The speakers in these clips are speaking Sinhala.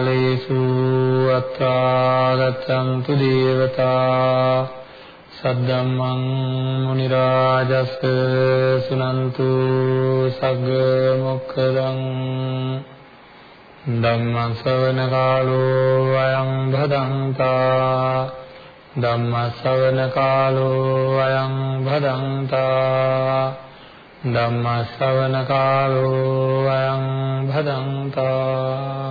කාලේසු අත්තාගතන්තු දේවතා සද්දම්මං මුනි රාජස් සුනන්තු සග්ග මොක්ඛදං ධම්ම ශ්‍රවණ කාලෝ අයං භදංතා ධම්ම ශ්‍රවණ කාලෝ අයං භදංතා ධම්ම ශ්‍රවණ කාලෝ අයං භදංතා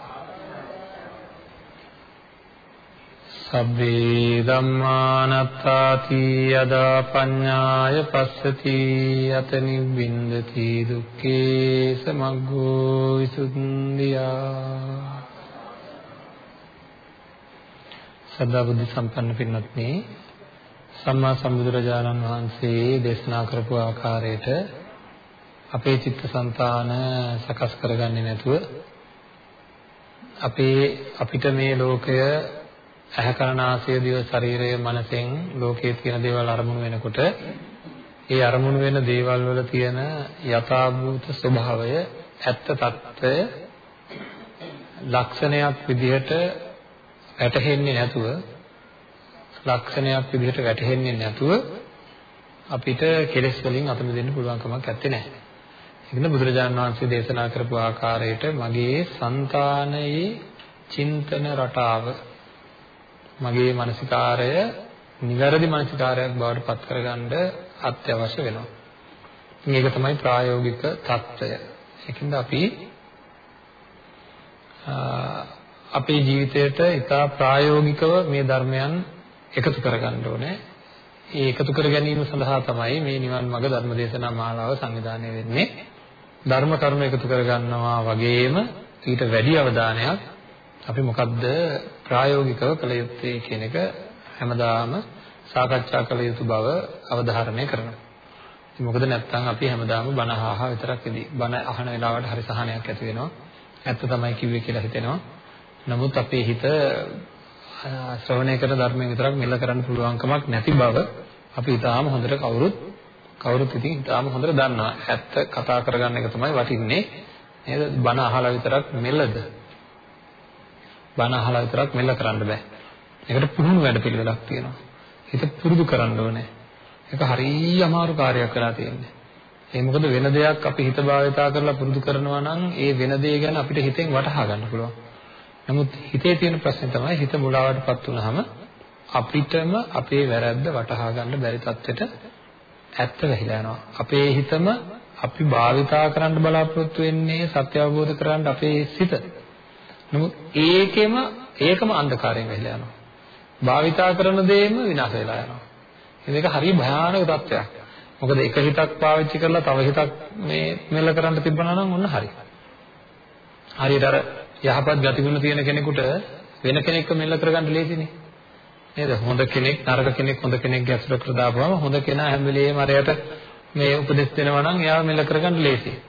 සබ්බේ ධම්මානත්තාති යදා පඤ්ඤාය පස්සති යත නිබ්බින්දති දුක්ඛේ සමග්ගෝ විසුද්ධියා සදා බුද්ධ සම්පන්න පින්වත්නි සම්මා සම්බුදුරජාණන් වහන්සේ දේශනා කරපු ආකාරයට අපේ චිත්තසංතාන සකස් කරගන්නේ නැතුව අපේ අපිට මේ ලෝකය ඇහැ කරන ආසය දිව ශරීරය මනසෙන් ලෝකයේ තියෙන දේවල් අරමුණු වෙනකොට ඒ අරමුණු වෙන දේවල් වල තියෙන යථාභූත ස්වභාවය ඇත්ත తত্ত্বය ලක්ෂණයක් විදිහට වැටහෙන්නේ නැතුව ලක්ෂණයක් විදිහට වැටහෙන්නේ නැතුව අපිට කෙලෙස් වලින් අත මිදෙන්න පුළුවන් කමක් නැත්තේ නෑ. ඒකද බුදුරජාණන් වහන්සේ දේශනා කරපු ආකාරයට මගේ సంతානයේ චින්තන රටාව මගේ මානසිකාරය නිවැරදි මානසිකාරයක් බවට පත් කරගන්න අත්‍යවශ්‍ය වෙනවා. මේක තමයි ප්‍රායෝගික தত্ত্বය. ඒකින්ද අපි අපේ ජීවිතයට ඉතා ප්‍රායෝගිකව මේ ධර්මයන් එකතු කරගන්න ඕනේ. ඒ එකතු කර ගැනීම සඳහා තමයි මේ නිවන් මඟ ධර්මදේශනා මාලාව සංවිධානය වෙන්නේ. ධර්ම කරුණු එකතු කරගන්නවා වගේම ඊට වැඩි අවධානයක් අපි මොකද්ද ප්‍රායෝගිකව කළ යුත්තේ කියන එක හැමදාම සාකච්ඡා කළ යුතු බව අවධාරණය කරනවා. ඉතින් මොකද නැත්නම් අපි හැමදාම බණ අහහා විතරක් ඉදී බණ අහන වෙලාවට හරි සහනයක් ඇති වෙනවා. ඇත්ත තමයි කිව්වේ කියලා හිතෙනවා. නමුත් අපේ හිත ශ්‍රවණය කරන ධර්මයෙන් විතරක් මෙල්ල කරන්න පුළුවන්කමක් නැති බව අපි ඊටාම හොඳට කවුරුත් කවුරුත් ඉතින් ඊටාම හොඳට දන්නවා. ඇත්ත කතා කරගන්න එක තමයි වටින්නේ. නේද? බණ අහලා විතරක් මෙල්ලද? බණ අහලා විතරක් මෙල්ල කරන්න බෑ. ඒකට පුහුණු වැඩ පිළිවෙලක් තියෙනවා. හිත පුරුදු කරන්න ඕනේ. ඒක හරිය අමාරු කාර්යයක් වෙලා තියෙන්නේ. ඒ මොකද වෙන දෙයක් අපි හිත භාවිතා කරලා පුරුදු කරනවා නම් ඒ වෙන දේ ගැන අපිට හිතෙන් වටහා ගන්න පුළුවන්. නමුත් හිතේ තියෙන ප්‍රශ්නේ තමයි හිත මුලාවටපත් වුනහම අපිටම අපේ වැරද්ද වටහා ගන්න බැරි තත්ත්වෙට ඇත්ත වෙහිලා යනවා. අපේ හිතම අපි භාවිතා කරන්න බලාපොරොත්තු වෙන්නේ සත්‍ය අවබෝධ කරගන්න අපේ සිත. නමුත් ඒකෙම ඒකම අන්ධකාරයෙන් වැහිලා යනවා. භාවිතා කරන දේම විනාශ වෙලා යනවා. මේක හරිය භයානක තත්ත්වයක්. මොකද එක හිතක් පාවිච්චි කරලා තව හිතක් මේ මෙල්ල කරන්න තිබ්බනා නම් ඔන්න හරි. හරියට අර යහපත් ගතිගුණ තියෙන කෙනෙකුට වෙන කෙනෙක්ව මෙල්ල කරගන්න ලේසිනේ. නේද? හොඳ කෙනෙක් නරක කෙනෙක් හොඳ කෙනෙක්ගේ අසුරකට දාපුවම හොඳ කෙනා හැම වෙලේම අරයට මේ උපදෙස් දෙනවා නම් එයාව මෙල්ල කරගන්න ලේසියි.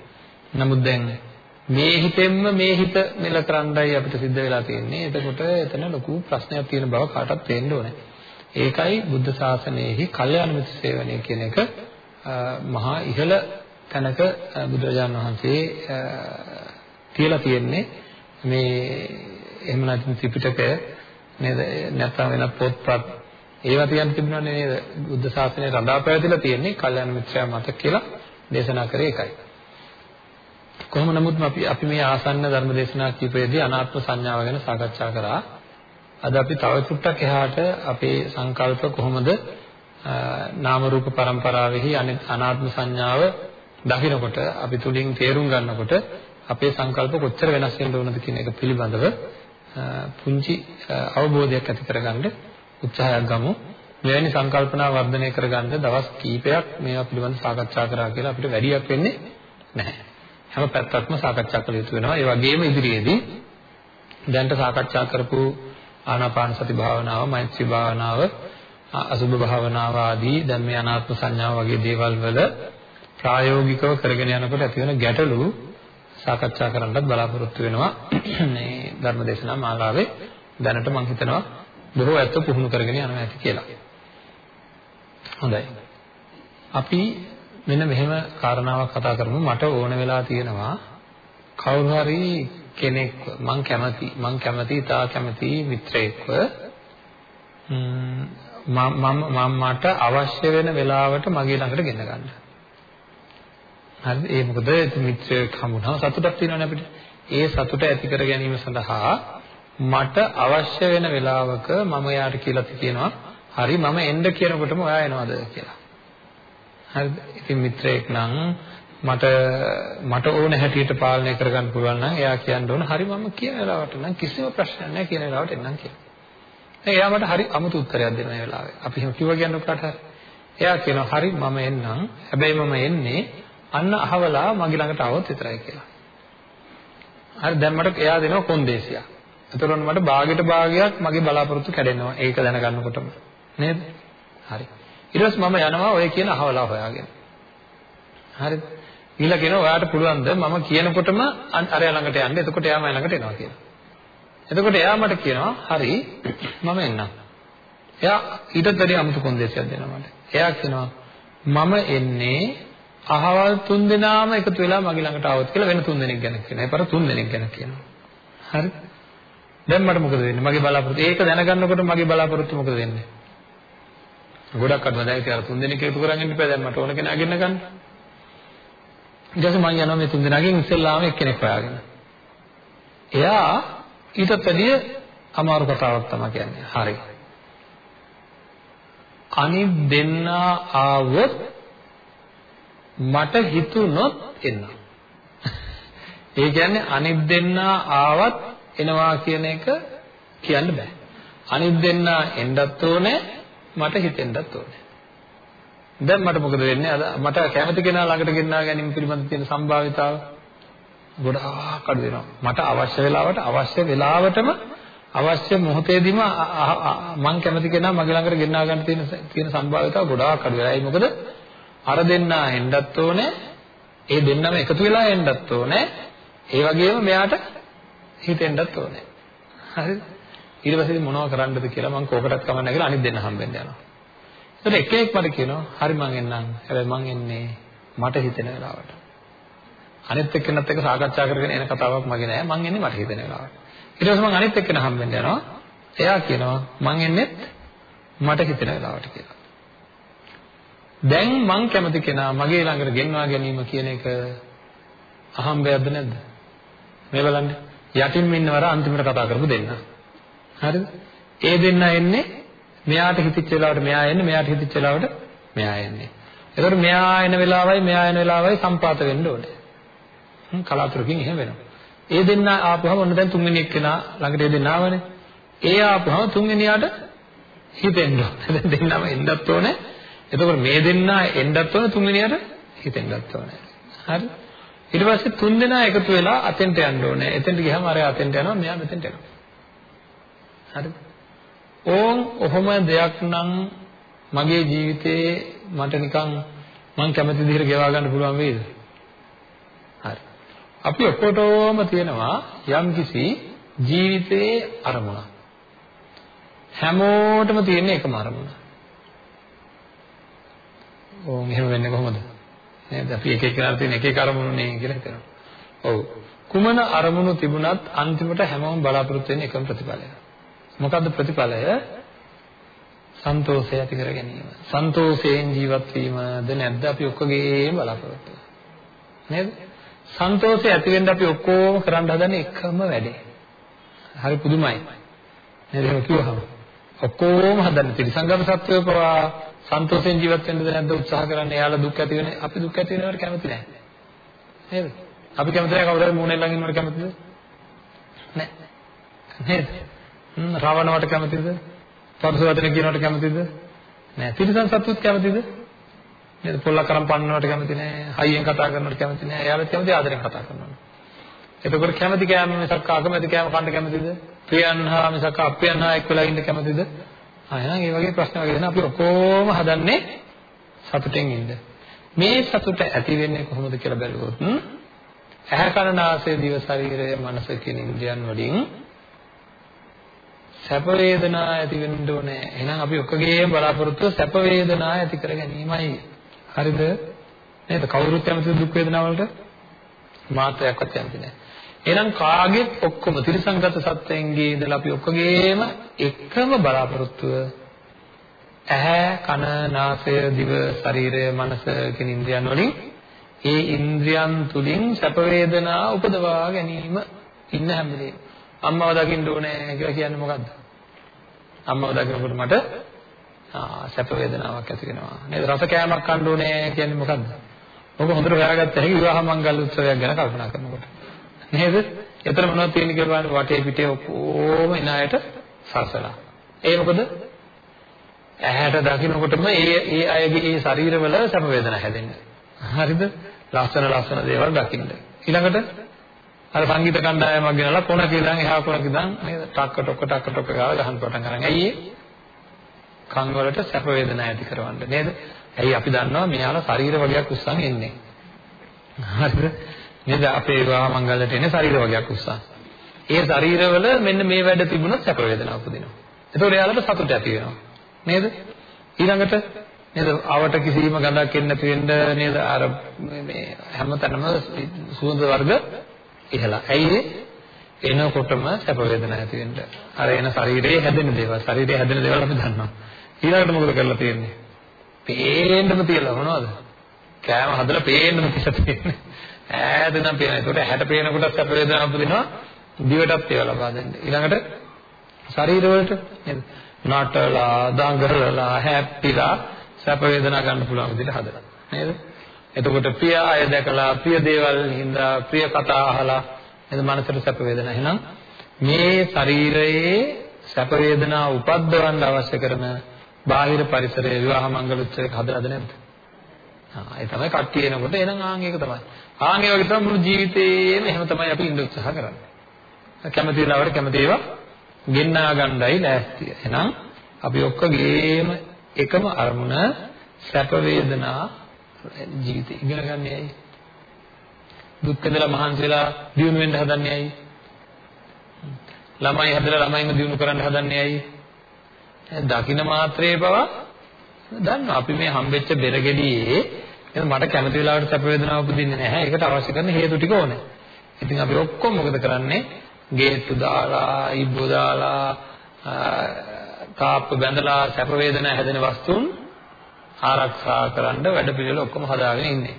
නමුත් දැන් මේ හිතෙන්ම මේ හිත මෙල කරන්නයි අපිට සිද්ධ වෙලා තියෙන්නේ. එතකොට එතන ලොකු ප්‍රශ්නයක් තියෙන බව කාටවත් තේරෙන්න ඕනේ. ඒකයි බුද්ධ ශාසනයෙහි කල්යාණ මිත්‍ර සේවනය කියන එක මහා ඉහළ තැනක බුදුරජාණන් වහන්සේ තියලා තියෙන්නේ මේ එහෙම නැත්නම් ත්‍රිපිටකය නේද නැත්නම් වෙන පොත්පත් ඒවා තියන්න තිබුණානේ නේද බුද්ධ ශාසනය රඳා පැවතිලා තියෙන්නේ කල්යාණ මිත්‍රයා මත කියලා දේශනා කරේ ඒකයි. කොහොම නමුත් අපි අපි මේ ආසන්න ධර්ම දේශනා කීපයේදී අනාත්ම සංඥාව ගැන සාකච්ඡා කරා. අද අපි තව චුට්ටක් එහාට අපේ සංකල්ප කොහොමද නාම රූප પરම්පරාවෙහි අනාත්ම සංඥාව දකිනකොට අපි තුලින් තේරුම් ගන්නකොට අපේ සංකල්ප කොච්චර වෙනස් වෙන්න ඕනද කියන එක පිළිබඳව පුංචි අවබෝධයක් ඇති කරගන්න උත්සාහයක් ගමු. මෙවැනි සංකල්පනා වර්ධනය කරගන්න දවස් කීපයක් මේවා පිළිබඳව සාකච්ඡා කරා කියලා අපිට වැඩියක් වෙන්නේ නැහැ. හැම පැත්තක්ම සාකච්ඡා කළ යුතු වෙනවා. ඒ වගේම ඉදිරියේදී දැනට සාකච්ඡා කරපු ආනාපාන සති භාවනාව, මෛත්‍රී භාවනාව අසුභ භාවනාව ආදී දැන් මේ අනාත්ම සංඥාව වගේ දේවල් වල ප්‍රායෝගිකව කරගෙන යනකොට ඇති වෙන ගැටලු සාකච්ඡා කරන්නත් බලාපොරොත්තු වෙනවා මේ ධර්මදේශනා මාලාවේ දැනට මම හිතනවා බොහෝ ඇත්ත පුහුණු කරගෙන යනවා ඇති කියලා. හොඳයි. අපි මෙන්න මෙහෙම කාරණාවක් කතා කරමු මට ඕන වෙලා තියෙනවා කවුරු හරි කෙනෙක් මං කැමති මං කැමති තා කැමති මිත්‍රයෙක්ව මම මට අවශ්‍ය වෙන වෙලාවට මගේ ළඟට ගෙන ගන්න. හරිද? ඒ මොකද මිත්‍රයෙක් හමුනම සතුටක් තියෙනවනේ අපිට. ඒ සතුට ඇති කර ගැනීම සඳහා මට අවශ්‍ය වෙන වෙලාවක මම යාට කියලා කියනවා හරි මම එන්න කියනකොටම ඔයා එනවද කියලා. හරිද? ඉතින් මිත්‍රයෙක් නම් මට මට ඕන හැටියට පාලනය කරගන්න පුළුවන් නම් එයා කියන්න ඕන හරි මම කියන වෙලාවට නම් කිසිම ප්‍රශ්නයක් නැහැ කියන වෙලාවට එන්නම් කියලා. දැන් එයා මට හරි අමුතු උත්තරයක් දෙන මේ වෙලාවේ. අපි එහෙම කිව්ව කියන්නේ කාට හරි. එයා කියනවා හරි මම එන්නම්. හැබැයි මම එන්නේ අන්න අහවලා මගේ ළඟට આવොත් විතරයි කියලා. හරි දැන් මට එයා දෙනවා කොන්දේසියක්. එතකොට මට භාගයට භාගයක් මගේ බලාපොරොත්තු කැඩෙනවා. ඒක දැනගන්නකොටම. නේද? හරි. ඊට පස්සේ මම යනවා ඔය කියන අහවලා හොයාගෙන. හරිද? ඊළඟ කියනවා ඔයාට පුළුවන්ද මම කියනකොටම අරයා ළඟට යන්න. එතකොට එයා මම ළඟට එනවා කියලා. එතකොට එයා මට කියනවා හරි මම එන්නම්. එයා ඊටත් වැඩි අමුතු කොන්දේසියක් දෙනවා මට. එයා කියනවා මම එන්නේ අහවල් තුන් දෙනාම එකතු වෙලා මගේ ළඟට ආවොත් කියලා වෙන තුන් දෙනෙක් ගැන කියනවා. ඒ පාර තුන් දෙනෙක් ගැන කියනවා. හරි? දැන් මට මොකද වෙන්නේ? මගේ බලාපොරොත්තු ඒක දැනගන්නකොට මගේ බලාපොරොත්තු මොකද වෙන්නේ? ගොඩක් අඩුව දැන් ඉතින් අර තුන් දෙනෙක් එකතු කරගෙන ඉන්න බෑ දැන් මට ඕන කෙනා ගෙන්න ගන්න. ඊට පස්සේ මම යනවා මේ තුන් දෙනාගෙන් ඉස්සෙල්ලාම එක්කෙනෙක් හොයාගෙන. එයා ඊටත් වැඩිය අමාරු කතාවක් තමයි කියන්නේ. හරි. අනිත් දෙන්නා ආවොත් මට හිතුනොත් එන්න. ඒ කියන්නේ අනිත් දෙන්නා ආවත් එනවා කියන එක කියන්න බෑ. අනිත් දෙන්නා එන්නත් ඕනේ මට හිතෙන්නත් ඕනේ. දැන් මට මොකද වෙන්නේ? අද මට කැමති කෙනා ළඟට ගෙන්නා ගැනීම පිළිබඳ තියෙන සම්භාවිතාව ගොඩාක් අඩු වෙනවා. මට අවශ්‍ය වෙලාවට අවශ්‍ය වෙලාවටම අවශ්‍ය මොහොතේදීම මං කැමති කෙනා මගේ ළඟට ගෙන්නා ගන්න තියෙන තියෙන සම්භාවිතාව ගොඩාක් අඩු වෙනවා. ඒ මොකද අර දෙන්නා එන්නත් ඕනේ. ඒ දෙන්නම එකතු වෙලා එන්නත් ඕනේ. ඒ වගේම මෙයාට හිතෙන්නත් ඕනේ. හරිද? ඊට පස්සේ මොනව කරන්නද කියලා මම කෝකටත් කමන්නේ කියලා අනිත් දෙන්න හම්බෙන්න යනවා. ඒතර එක්කෙනෙක් මට කියනවා හරි මං එන්නම්. හැබැයි මං එන්නේ මට හිතෙන වෙලාවට. අනිත් එක්කෙනත් එක්ක සාකච්ඡා කරගෙන එන කතාවක් මගේ නෑ. මං එන්නේ මට හිතෙන වෙලාවට. ඊට පස්සේ මං අනිත් එක්කෙනා හම්බෙන්න යනවා. එයා කියනවා මං එන්නේත් මට හිතෙන වෙලාවට කියලා. දැන් මං කැමති කෙනා මගේ ළඟට ගෙන්වා ගැනීම කියන එක අහම්බයක්ද නැද්ද? මේ බලන්න. යටින් ඉන්නවර අන්තිමට කතා කරපු දෙන්න. හරිද? ඒ දෙන්න එන්නේ මෙයාට හිතිච්ච වෙලාවට මෙයා එන්නේ මෙයාට හිතිච්ච වෙලාවට මෙයා එන්නේ. ඒතකොට මෙයා එන වෙලාවයි මෙයා එන වෙලාවයි සම්පාත වෙන්න ඕනේ. හ්ම් කලාතුරකින් එහෙම වෙනවා. ඒ දෙන්න ආපුවම ඔන්න දැන් තුන්වෙනි එක්කෙනා ළඟට ඒ දෙන්න ආවනේ. ඒ ආපුවම තුන්වෙනියාට හිතෙන්න ඕනේ. දැන් දෙන්නම එන්නත් ඕනේ. එතකොට මේ දෙන්න එන්නත් ඕනේ තුන්වෙනියාට හිතෙන්නත් ඕනේ. හරි? ඊට පස්සේ තුන් දෙනා එකතු වෙලා අතෙන්ට යන්න ඕනේ. එතෙන්ට ගියාම අර අතෙන්ට යනවා මෙයා මෙතෙන්ට යනවා. හරිද? ඕන් ඔහොම දෙයක් නම් මගේ ජීවිතේ මට නිකන් මං කැමති විදිහට ගෙවා ගන්න පුළුවන් වේද? හරි. අපි ඔක්කොටම තියෙනවා යම්කිසි ජීවිතයේ අරමුණක්. හැමෝටම තියෙන එකම අරමුණ. ඕන් එහෙම වෙන්නේ කොහොමද? නේද? අපි එක එක කරලා තියෙන එක එක අරමුණු නේ කියලා හිතනවා. ඔව්. කුමන අරමුණු තිබුණත් අන්තිමට හැමෝම බලාපොරොත්තු වෙන්නේ එකම ප්‍රතිඵලය. මොකද්ද ප්‍රතිඵලය? සන්තෝෂය ඇති කර ගැනීම. සන්තෝෂයෙන් ජීවත් වීමද නැද්ද අපි ඔක්කොගේම බලාපොරොත්තුව. නේද? සන්තෝෂය ඇති වෙන්න අපි ඔක්කොම කරන්න හදන එකම වැඩේ. හරි පුදුමයි. නේද එහෙම කිව්වහම. ඔක්කොම හදන්න තිරසංගම සත්වය පවා සන්තෝෂයෙන් ජීවත් වෙන්නද නැද්ද උත්සාහ කරන්නේ. එයාලා දුක් ඇති වෙන්නේ අපි දුක් ඇති වෙනවට කැමති නැහැ. නේද? අපි කැමති නැහැ කවුරු හරි මූණෙන් ළඟ ඉන්නවට කැමතිද? නැහැ. නේද? රවණවට කැමතිද? පරුස වචන කියනවට කැමතිද? නෑ. තිරිසන් සත්තුත් කැමතිද? නේද? පොල්ල කරන් පන්නනවට කැමති නෑ. හයියෙන් කතා කරනවට කැමති නෑ. එයාලත් කැමති ආදරෙන් කතා කරනවා. එතකොට කැමති කෑම මිසක් අකමැති කෑම කන්න කැමතිද? ප්‍රියන්හා මිසක් අප්‍රියන්හා එක්ක වෙලා ඉන්න කැමතිද? ආ එහෙනම් ඒ වගේ ප්‍රශ්න වගේ දෙන අපි ඔක්කොම හදන්නේ සතුටෙන් ඉන්න. මේ සතුට ඇති වෙන්නේ කොහොමද කියලා බැලුවොත් ඇහැ කන නාසය දිව ශරීරය මනස කියන ඉන්ද්‍රියන් වලින් සැප වේදනා ඇති වෙන්න ඕනේ. එහෙනම් අපි ඔක්කොගේම බලාපොරොත්තුව සැප වේදනා ඇති කර ගැනීමයි. හරිද? නේද? කවුරුත් කැමති දුක් වේදනා වලට මාත්‍රයක්වත් කැමති නැහැ. එහෙනම් කාගෙත් ඔක්කොම ත්‍රිසංගත සත්‍යයන්ගේ ඉඳලා අපි ඔක්කොගේම එකම බලාපොරොත්තුව ඇහැ කන නාසය දිව ශරීරය මනස කියන ඉන්ද්‍රියන් වලින් ඒ ඉන්ද්‍රියන් තුලින් සැප වේදනා උපදවා ගැනීම ඉන්න හැම වෙලේම අම්මව දකින්න ඕනේ කියලා කියන්නේ මොකද්ද? අම්මව දකිනකොට මට සැප වේදනාවක් ඇති වෙනවා. නේද? රස කෑමක් කන්න ඕනේ කියන්නේ මොකද්ද? ඔබ හොඳට හොයාගත්ත හැකි විවාහ මංගල උත්සවයක් ගැන කල්පනා කරනකොට. නේද? එතන මොනවද තියෙන්නේ කියලා බලන්න. වටේ පිටේ ඔක්කොම එන අයට සරසලා. ඒ මොකද? ඇහැට දකින්නකොටම ඒ ඒ අයගේ ඒ ශරීරවල සැප වේදනා හැදෙන්නේ. හරිද? ලස්සන ලස්සන දේවල් දකින්න. ඊළඟට අර සංගීත කණ්ඩායමක් ගෙනලා කොනක ඉඳන් එහා කොනක ඉඳන් නේද? ටක්ක ටොක්ක ටක්ක ටොක්ක ගාලා ගහන්න පටන් ගන්න. ඇයි ඒ? කන් වලට සැප වේදනා ඇති කරවන්න නේද? ඇයි අපි දන්නවා මෙයාලා ශරීර වර්ගයක් උස්සන් එන්නේ. හරිද? නේද? අපේ විවාහ මංගලයට එන්නේ ශරීර වර්ගයක් උස්සන්. ඒ ශරීරවල මෙන්න මේ වැඩ තිබුණොත් සැප වේදනා උපදිනවා. ඒතකොට එයාලට සතුට ඇති වෙනවා. නේද? ඊළඟට නේද අවට කිසිම ගඳක් එන්නේ නැති වෙන්න නේද අර මේ හැමතැනම සුවඳ වර්ග ඉහලා. ඇයි ඒ? එනකොටම සැප වේදනා ඇති වෙන්න. අර එන ශරීරයේ හැදෙන දේවල්, ශරීරයේ හැදෙන දේවල් අපි දන්නවා. ඊළඟට මොකද කරලා තියෙන්නේ? පේන්නම තියලා මොනවද? කෑම හදලා පේන්නම තියලා තියෙන්නේ. ඈත නම් පේනවා. ඒකට ඇහැට පේනකොට සැප වේදනා උපදිනවා. දිවටත් ඒවා ලබා දෙන්න. ඊළඟට ශරීර වලට නේද? නටලා, දඟලලා, හැප්පිලා සැප වේදනා ගන්න පුළුවන් විදිහට හදලා. නේද? එතකොට ප්‍රිය අය දැකලා, ප්‍රිය දේවල් හින්දා, ප්‍රිය කතා අහලා නේද මනසට සැප වේදනා. එහෙනම් මේ ශරීරයේ සැප වේදනා උපද්දවන්න අවශ්‍ය කරන බාහිර පරිසරයේ විවාහ මංගල උත්සවයක හදලාද නැද්ද? ආ ඒ තමයි කට්ටිය එනකොට එහෙනම් ආන් ඒක තමයි. ආන් ඒ වගේ තමයි මුළු ජීවිතේම එහෙම තමයි අපි ඉන්න උත්සාහ කරන්නේ. කැමති වෙලාවට කැමති ඒවා ගෙන්නා ගන්නයි ලෑස්තිය. එහෙනම් අපි ඔක්කොගේම එකම අරමුණ සැප වේදනා ජීවිතේ ඉගෙන ගන්න ඇයි? දුක් වෙනලා මහන්සි වෙලා දියුණු වෙන්න හදන්නේ ඇයි? ළමයි හදලා ළමයින්ව දියුණු කරන්න හදන්නේ ඇයි? දකින්න මාත්‍රේ පවා දන්නවා අපි මේ හම්බෙච්ච බෙරගෙඩියේ එහෙනම් මට කැමති වෙලාවට සැප වේදනාවක් උපදින්නේ නැහැ. ඒකට අවශ්‍ය කරන හේතු ටික ඕනේ. ඉතින් අපි ඔක්කොම මොකද කරන්නේ? ගේට්ටු දාලා, ඉබ්බෝ දාලා, තාප්ප බැඳලා සැප වේදනා හැදෙන වස්තුන් ආරක්ෂා කරන්න වැඩ පිළිවෙල ඔක්කොම හදාගෙන ඉන්නේ.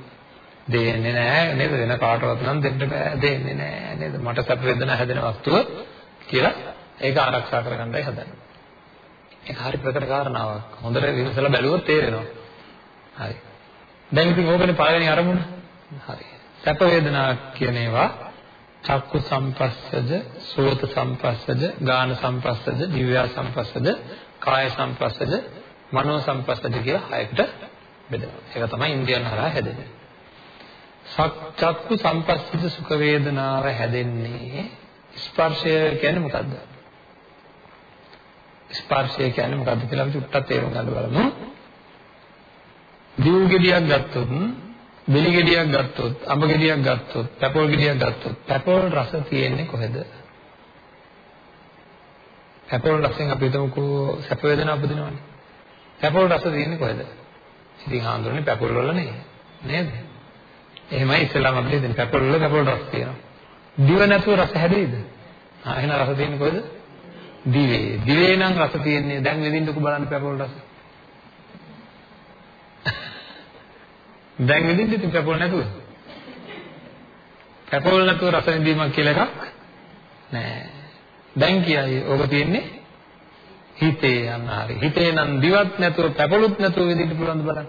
දෙන්නේ නැහැ නේද? වෙන කාටවත් නම් දෙන්න බෑ. දෙන්නේ නැහැ නේද? මට සැප වේදනා හැදෙන වස්තුව කියලා ඒක ආරක්ෂා කරගන්නයි හදන්නේ. ඒක හරි ප්‍රකට කාරණාවක්. හොඳට විමසලා බැලුවොත් තේරෙනවා. හරි. දැන් ඉතින් ඕකනේ පළවෙනි අරමුණ. හරි. සැප වේදනා කියන ඒවා චක්කු සම්පස්සද, සෝත සම්පස්සද, ගාන සම්පස්සද, දිව්‍ය සම්පස්සද, කාය සම්පස්සද, මනෝ සම්පස්සද කියලා හයකට බෙදෙනවා. ඒක තමයි ඉන්ද්‍රියන් හරහා හැදෙන්නේ. චක්කු සම්පස්සද සුඛ වේදනාව හැදෙන්නේ ස්පර්ශය කියන්නේ මොකද්ද? ස්පර්ශය කියන්නේ මොකද්ද කියලා අපි චුට්ටක් තේරුම් ගන්න බලමු. දිව් ගෙඩියක් ගත්තොත් බෙලි ගෙඩියක් ගත්තොත්, අඹ ගෙඩියක් ගත්තොත්, පැපොල් ගෙඩියක් ගත්තොත්, පැපොල් රස තියෙන්නේ කොහෙද? පැපොල් රසෙන් අපි හිතමුකෝ සැප වේදනා උපදිනවනේ. පැපොල් රස තියෙන්නේ කොහෙද? ඉතින් හාමුදුරනේ පැපොල් වල නේ. නේද? එහෙමයි ඉස්සෙල්ලාම අපිට හිතෙන්නේ පැපොල් වල පැපොල් රස තියෙනවා. දිව නැතුව රස හැදෙයිද? ආ එහෙනම් රස තියෙන්නේ කොහෙද? දිවේ. දිවේ නම් රස තියෙන්නේ දැන් විඳින්නකෝ බලන්න පැපොල් රස. දැන් විඳින්න ඉතින් කැපොල් නැතුව. කැපොල් නැතුව රස විඳීමක් කියලා එකක් නෑ. දැන් කියයි ඕක තියෙන්නේ හිතේ යන හරි. හිතේ නම් දිවත් නැතුව කැපොලුත් නැතුව විඳින්න පුළුවන් බලන්න.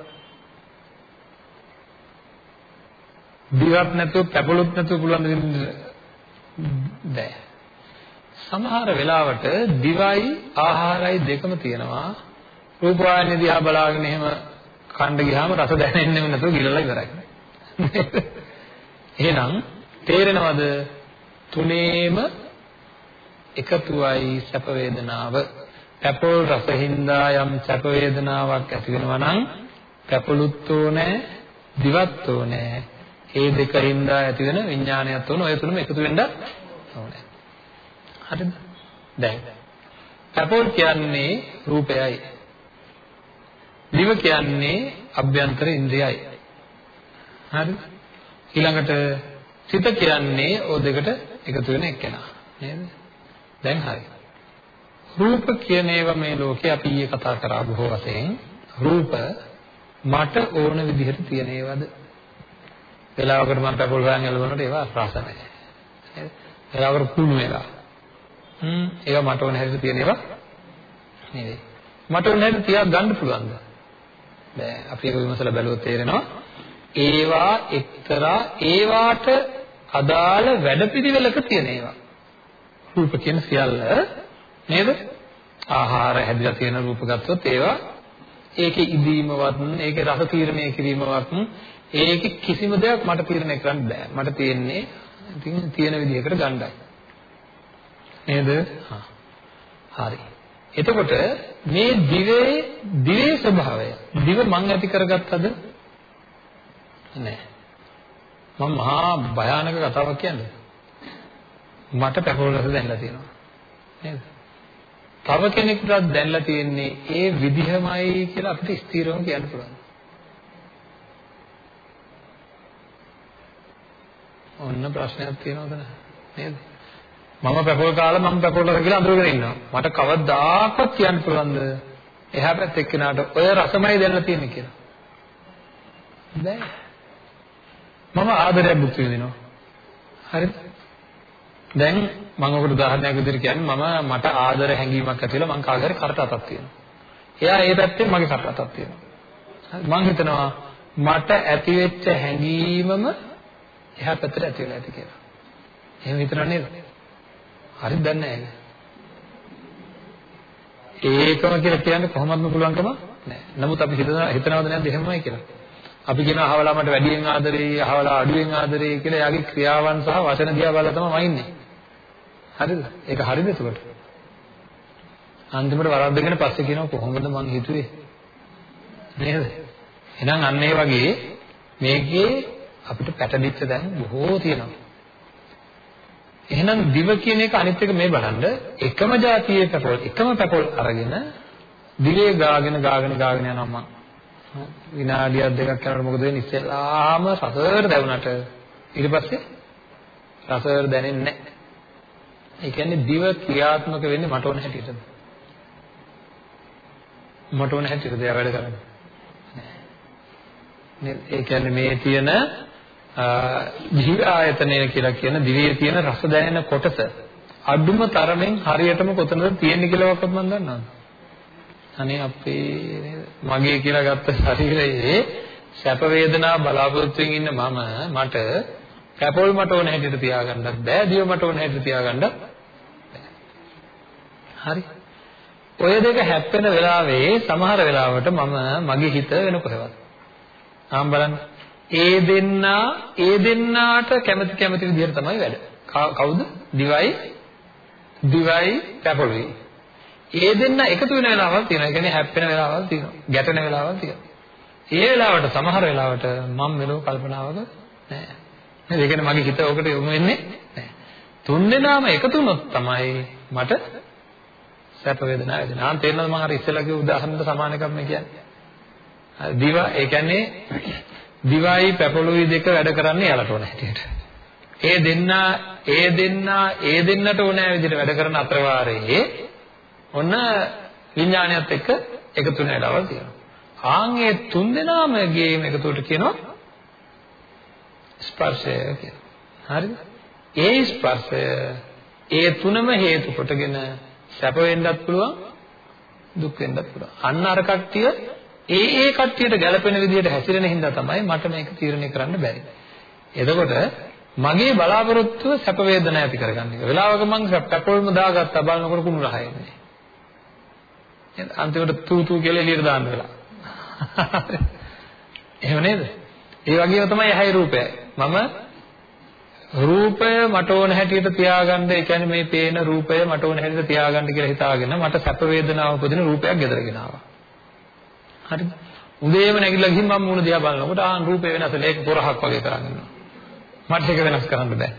දිවත් නැතුව කැපොලුත් නැතුව පුළුවන් විඳින්න බෑ. සමහර වෙලාවට දිවයි ආහාරයි දෙකම තියෙනවා. රූපවාහිනිය දිහා බලාගෙන එහෙම කන්න ගියාම රස දැනෙන්නෙම නැතුව ගිලලා ඉවරයි. එහෙනම් තේරෙනවද තුනේම එකතුවයි සැප වේදනාව පැපොල් රසින්දා යම් සැප වේදනාවක් ඇති වෙනවා නම් පැපොලුත් ඕනේ දිවත් ඕනේ. ඒ දෙකින්දා ඇති වෙන විඥානයත් ඕන. ඔය තුනම එකතු වෙන්න ඕනේ. හරිද? දැන් පැපොල් කියන්නේ රූපයයි. දිව කියන්නේ අභ්‍යන්තර ඉන්ද්‍රියයි. හරිද? ඊළඟට සිත කියන්නේ ඔය දෙකට එකතු වෙන එකනා නේද? දැන් හරි. රූප කියන ඒවා මේ ලෝකේ අපි ඊයේ කතා කරා බොහෝ වශයෙන්. රූප මට ඕන විදිහට තියෙන ඒවාද? වෙලාවකට මම පැපොල් හොයන් යලවනකොට ඒවා රස නැහැ. නේද? වෙලාවකට කුණු ඒවා. හ්ම් ඒවා මට ඕන හැටියට තියෙන ඒවා නෙවෙයි. මට ඕන හැටියට තියා ගන්න පුළුවන්ද? බෑ. අපි ඒක විමසලා බැලුවොත් තේරෙනවා. ඒවා එක්තරා ඒවාට අදාළ වැඩපිළිවෙලක තියෙන ඒවා. රූප කියන සියල්ල නේද? ආහාර හැදිලා තියෙන රූප ගත්තොත් ඒවා ඒකේ ඉදීමවත් ඒකේ රස තීරණය කිරීමවත් ඒකේ කිසිම දෙයක් මට තීරණය කරන්න බෑ. මට තියෙන්නේ ඉතින් තියෙන විදිහකට ගණ්ඩායි. නේද? හරි. එතකොට මේ දිවේ දිවේ ස්වභාවය දිව මං ඇති කරගත්තද? නෑ. මම මහා භයානක කතාවක් කියන්නේ. මට පැපොල් රස දැනලා තියෙනවා. නේද? තව කෙනෙකුට දැනලා තියෙන්නේ ඒ විදිහමයි කියලා අපිට ස්ථිරවම කියන්න පුළුවන්. ඔන්න ප්‍රශ්නයක් තියෙනවද නේද? මම පැපොල් කාලා මම පැපොල්ලා කියලා අඳුරගෙන ඉන්නවා. මට කවදාකවත් කියන්න පුළුවන්ද? එහා පැත්තේ එක්කෙනාට ඔය රසමයි දැනලා තියෙන්නේ කියලා. බෑ. මම ආදරයක් භුක්ති විඳිනවා. හරිද? දැන් මම ඔකට උදාහරණයක් විදිහට කියන්නේ මම මට ආදර හැඟීමක් ඇති වෙලා මං කාගේ හරි කරට අතක් තියෙනවා. එයා ඒ පැත්තෙන් මගේ කරට අතක් තියෙනවා. මං හිතනවා මට ඇති වෙච්ච හැඟීමම එහා පැත්තට ඇති වෙලා ඇති කියලා. එහෙම හිතනවා නේද? හරිද දන්නේ නැහැ. ඒකම කියලා කියන්නේ කොහොමත්ම පුළුවන්කම නැහැ. නමුත් අපි හිතනවා හිතනවද නැද්ද එහෙමයි කියලා. අපි කියන අහවලා මට වැඩියෙන් ආදරේ, අහවලා අඩුවෙන් ආදරේ කියලා එයාගේ ක්‍රියාවන් සහ වචන දිහා බලලා තමයි මයින්නේ. හරිද? ඒක හරිද එතකොට? අන්තිමට වරද්දගෙන පස්සේ කියනවා කොහොමද මං හිතුවේ? නේද? එහෙනම් අන්න ඒ වගේ මේකේ අපිට පැටලිච්ච දැන් බොහෝ තියෙනවා. එහෙනම් දිව කියන එක අනිත් එක මේ බලන්න එකම જાතියේ පැපොල් එකම පැපොල් අරගෙන දිවේ ගාගෙන ගාගෙන ගාගෙන යනවා මං. විනාඩියක් දෙකක් යනකොට මොකද වෙන්නේ? ඉස්සෙල්ලාම රසවර දැවුනට ඊට පස්සේ රසවර දැනෙන්නේ නැහැ. ඒ කියන්නේ දිව ක්‍රියාත්මක වෙන්නේ මට ඕන හැටියටද? මට ඕන හැටියටද එයා වැඩ කරන්නේ? නෑ. ඒ කියන්නේ මේ තියෙන ජීව ආයතනය කියලා කියන දිවේ තියෙන රස දැනෙන කොටස අඩුම තරමින් හරියටම කොතනද තියෙන්නේ කියලාවත් මම දන්නවද? අනේ අපේ නේද මගේ කියලා ගත්ත ශරීරයේ සැප වේදනා බලාපොරොත්තුෙන් ඉන්න මම මට කැපොල් මට ඕන හැටියට තියාගන්නත් බෑ දිව මට ඕන හැටියට තියාගන්නත් හරි ඔය දෙක හැප්පෙන වෙලාවේ සමහර වෙලාවට මම මගේ හිත වෙන කොහෙවත් ආම් බලන්න ඒ දෙන්නා ඒ දෙන්නාට කැමති කැමති විදිහට තමයි වැඩ කවුද දිවයි දිවයි කැපොළුයි ඒ දෙන්න එකතු වෙන වෙලාවල් තියෙනවා. ඒ කියන්නේ හැප්පෙන වෙලාවල් තියෙනවා. ගැටෙන වෙලාවල් තියෙනවා. ඒ වෙලාවට සමහර වෙලාවට මම මෙලෝ කල්පනාවක නැහැ. නේද? ඒ කියන්නේ මගේ හිත ඔකට යොමු වෙන්නේ නැහැ. තුන් දෙනාම එකතු වුණොත් තමයි මට සැප වේදනා වෙනවා. ආන් තේරෙනවද මම අර ඉස්සෙල්ලා කිව්ව උදාහරණයට සමාන එකක් මේ කියන්නේ? දිව ඒ කියන්නේ දිවයි පැපළුයි දෙක වැඩ කරන්නේ යාලට ඕන හැටියට. ඒ දෙන්නා ඒ දෙන්නා ඒ දෙන්නට ඕනෑ විදිහට වැඩ කරන අතරවාරයේ ඔන්න විඥානයත් එක්ක එකතු වෙන වෙලාවල් තියෙනවා. ආන් ඒ තුන් දෙනාම ගේම එකතුවට කියනවා ස්පර්ශය කියලා. හරිද? ඒ ස්පර්ශය ඒ තුනම හේතු කොටගෙන සැප වෙන්නත් පුළුවන් දුක් වෙන්නත් පුළුවන්. අන්න අර කට්ටිය ඒ ඒ කට්ටියට ගැළපෙන විදිහට හැසිරෙන හින්දා තමයි මට මේක තීරණය කරන්න බැරි. එතකොට මගේ බලාපොරොත්තුව සැප වේදනා ඇති කරගන්න එක. වෙලාවක මං පැපොල්ම දාගත්තා බලනකොට කුණු රහ එන්නේ. අන්තිමට තූ තූ කියලා එළියට දාන්න වෙලා. එහෙම නේද? ඒ වගේම තමයි ඇහැයි රූපයයි. මම රූපය මට ඕන හැටියට තියාගන්න ඒ කියන්නේ මේ පේන රූපය මට ඕන හැටියට තියාගන්න කියලා හිතාගෙන මට සැප වේදනාව උපදින රූපයක් ගෙදරගෙන ආවා. හරිද? උදේම නැගිටලා ගිහින් මම මූණ දිහා බලනකොට ආන් රූපේ වෙනස් වෙලා ඒක පොරහක් වගේ කරගෙන ඉන්නවා. මට ඒක වෙනස් කරන්න බෑ.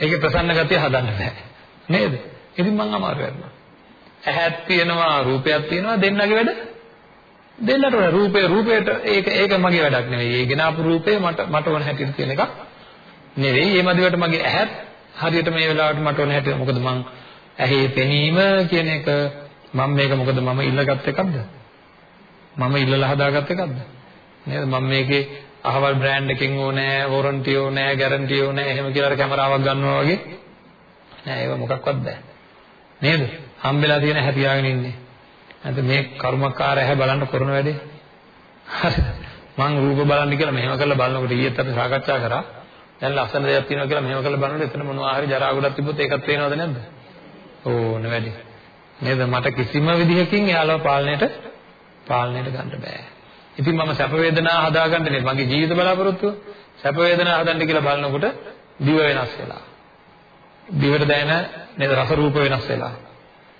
ඒකේ ප්‍රසන්න ගතිය හදන්න බෑ. නේද? ඉතින් මං අමාරු වෙනවා. ඇහක් තියෙනවා රූපයක් තියෙනවා දෙන්නගේ වැඩ දෙන්නට ඕන රූපේ රූපේට ඒක ඒක මගේ වැඩක් නෙවෙයි. ඒ ගෙනාපු රූපේ මට මට ඕන හැටියට තියෙන එකක් නෙවෙයි. ඒ මදිවට මගේ ඇහත් හරියට මේ වෙලාවට මට ඕන හැටියට මොකද මං ඇහි පෙනීම කියන එක මම මේක මොකද මම ඉල්ලගත් එකක්ද? මම ඉල්ලලා හදාගත් එකක්ද? නේද? මම මේකේ අහවල් බ්‍රෑන්ඩ් එකකින් ඕනේ, වොරන්ටි ඕනේ, ගැරන්ටි ඕනේ, එහෙම කියලා අර කැමරාවක් ගන්නවා වගේ. නෑ ඒව මොකක්වත් බෑ. නේද? හම්බෙලා තියෙන හැටියාගෙන ඉන්නේ. නැත්නම් මේ කර්මකාර ඇහැ බලන්න කරන වැඩේ. හරිද? මං රූප බලන්න කියලා මෙහෙම කරලා බලනකොට ඊයේත් අපි සාකච්ඡා කරා. දැන් ලස්සන දෙයක් තියෙනවා කියලා මෙහෙම කරලා බලනකොට එතන මොනවා හරි ජරා ගොඩක් තිබ්බොත් ඒකත් පේනවද නැද්ද? ඕන වැඩි. නේද? මට කිසිම විදිහකින් එයාලව පාලනයට පාලනයට ගන්න බෑ. ඉතින් මම සැප වේදනා හදාගන්න නේ මගේ ජීවිත බලාපොරොත්තුව. සැප වේදනා හදන්න කියලා බලනකොට දිව වෙනස් වෙලා. දිවට දැනෙන නේද රස රූප වෙනස් වෙලා.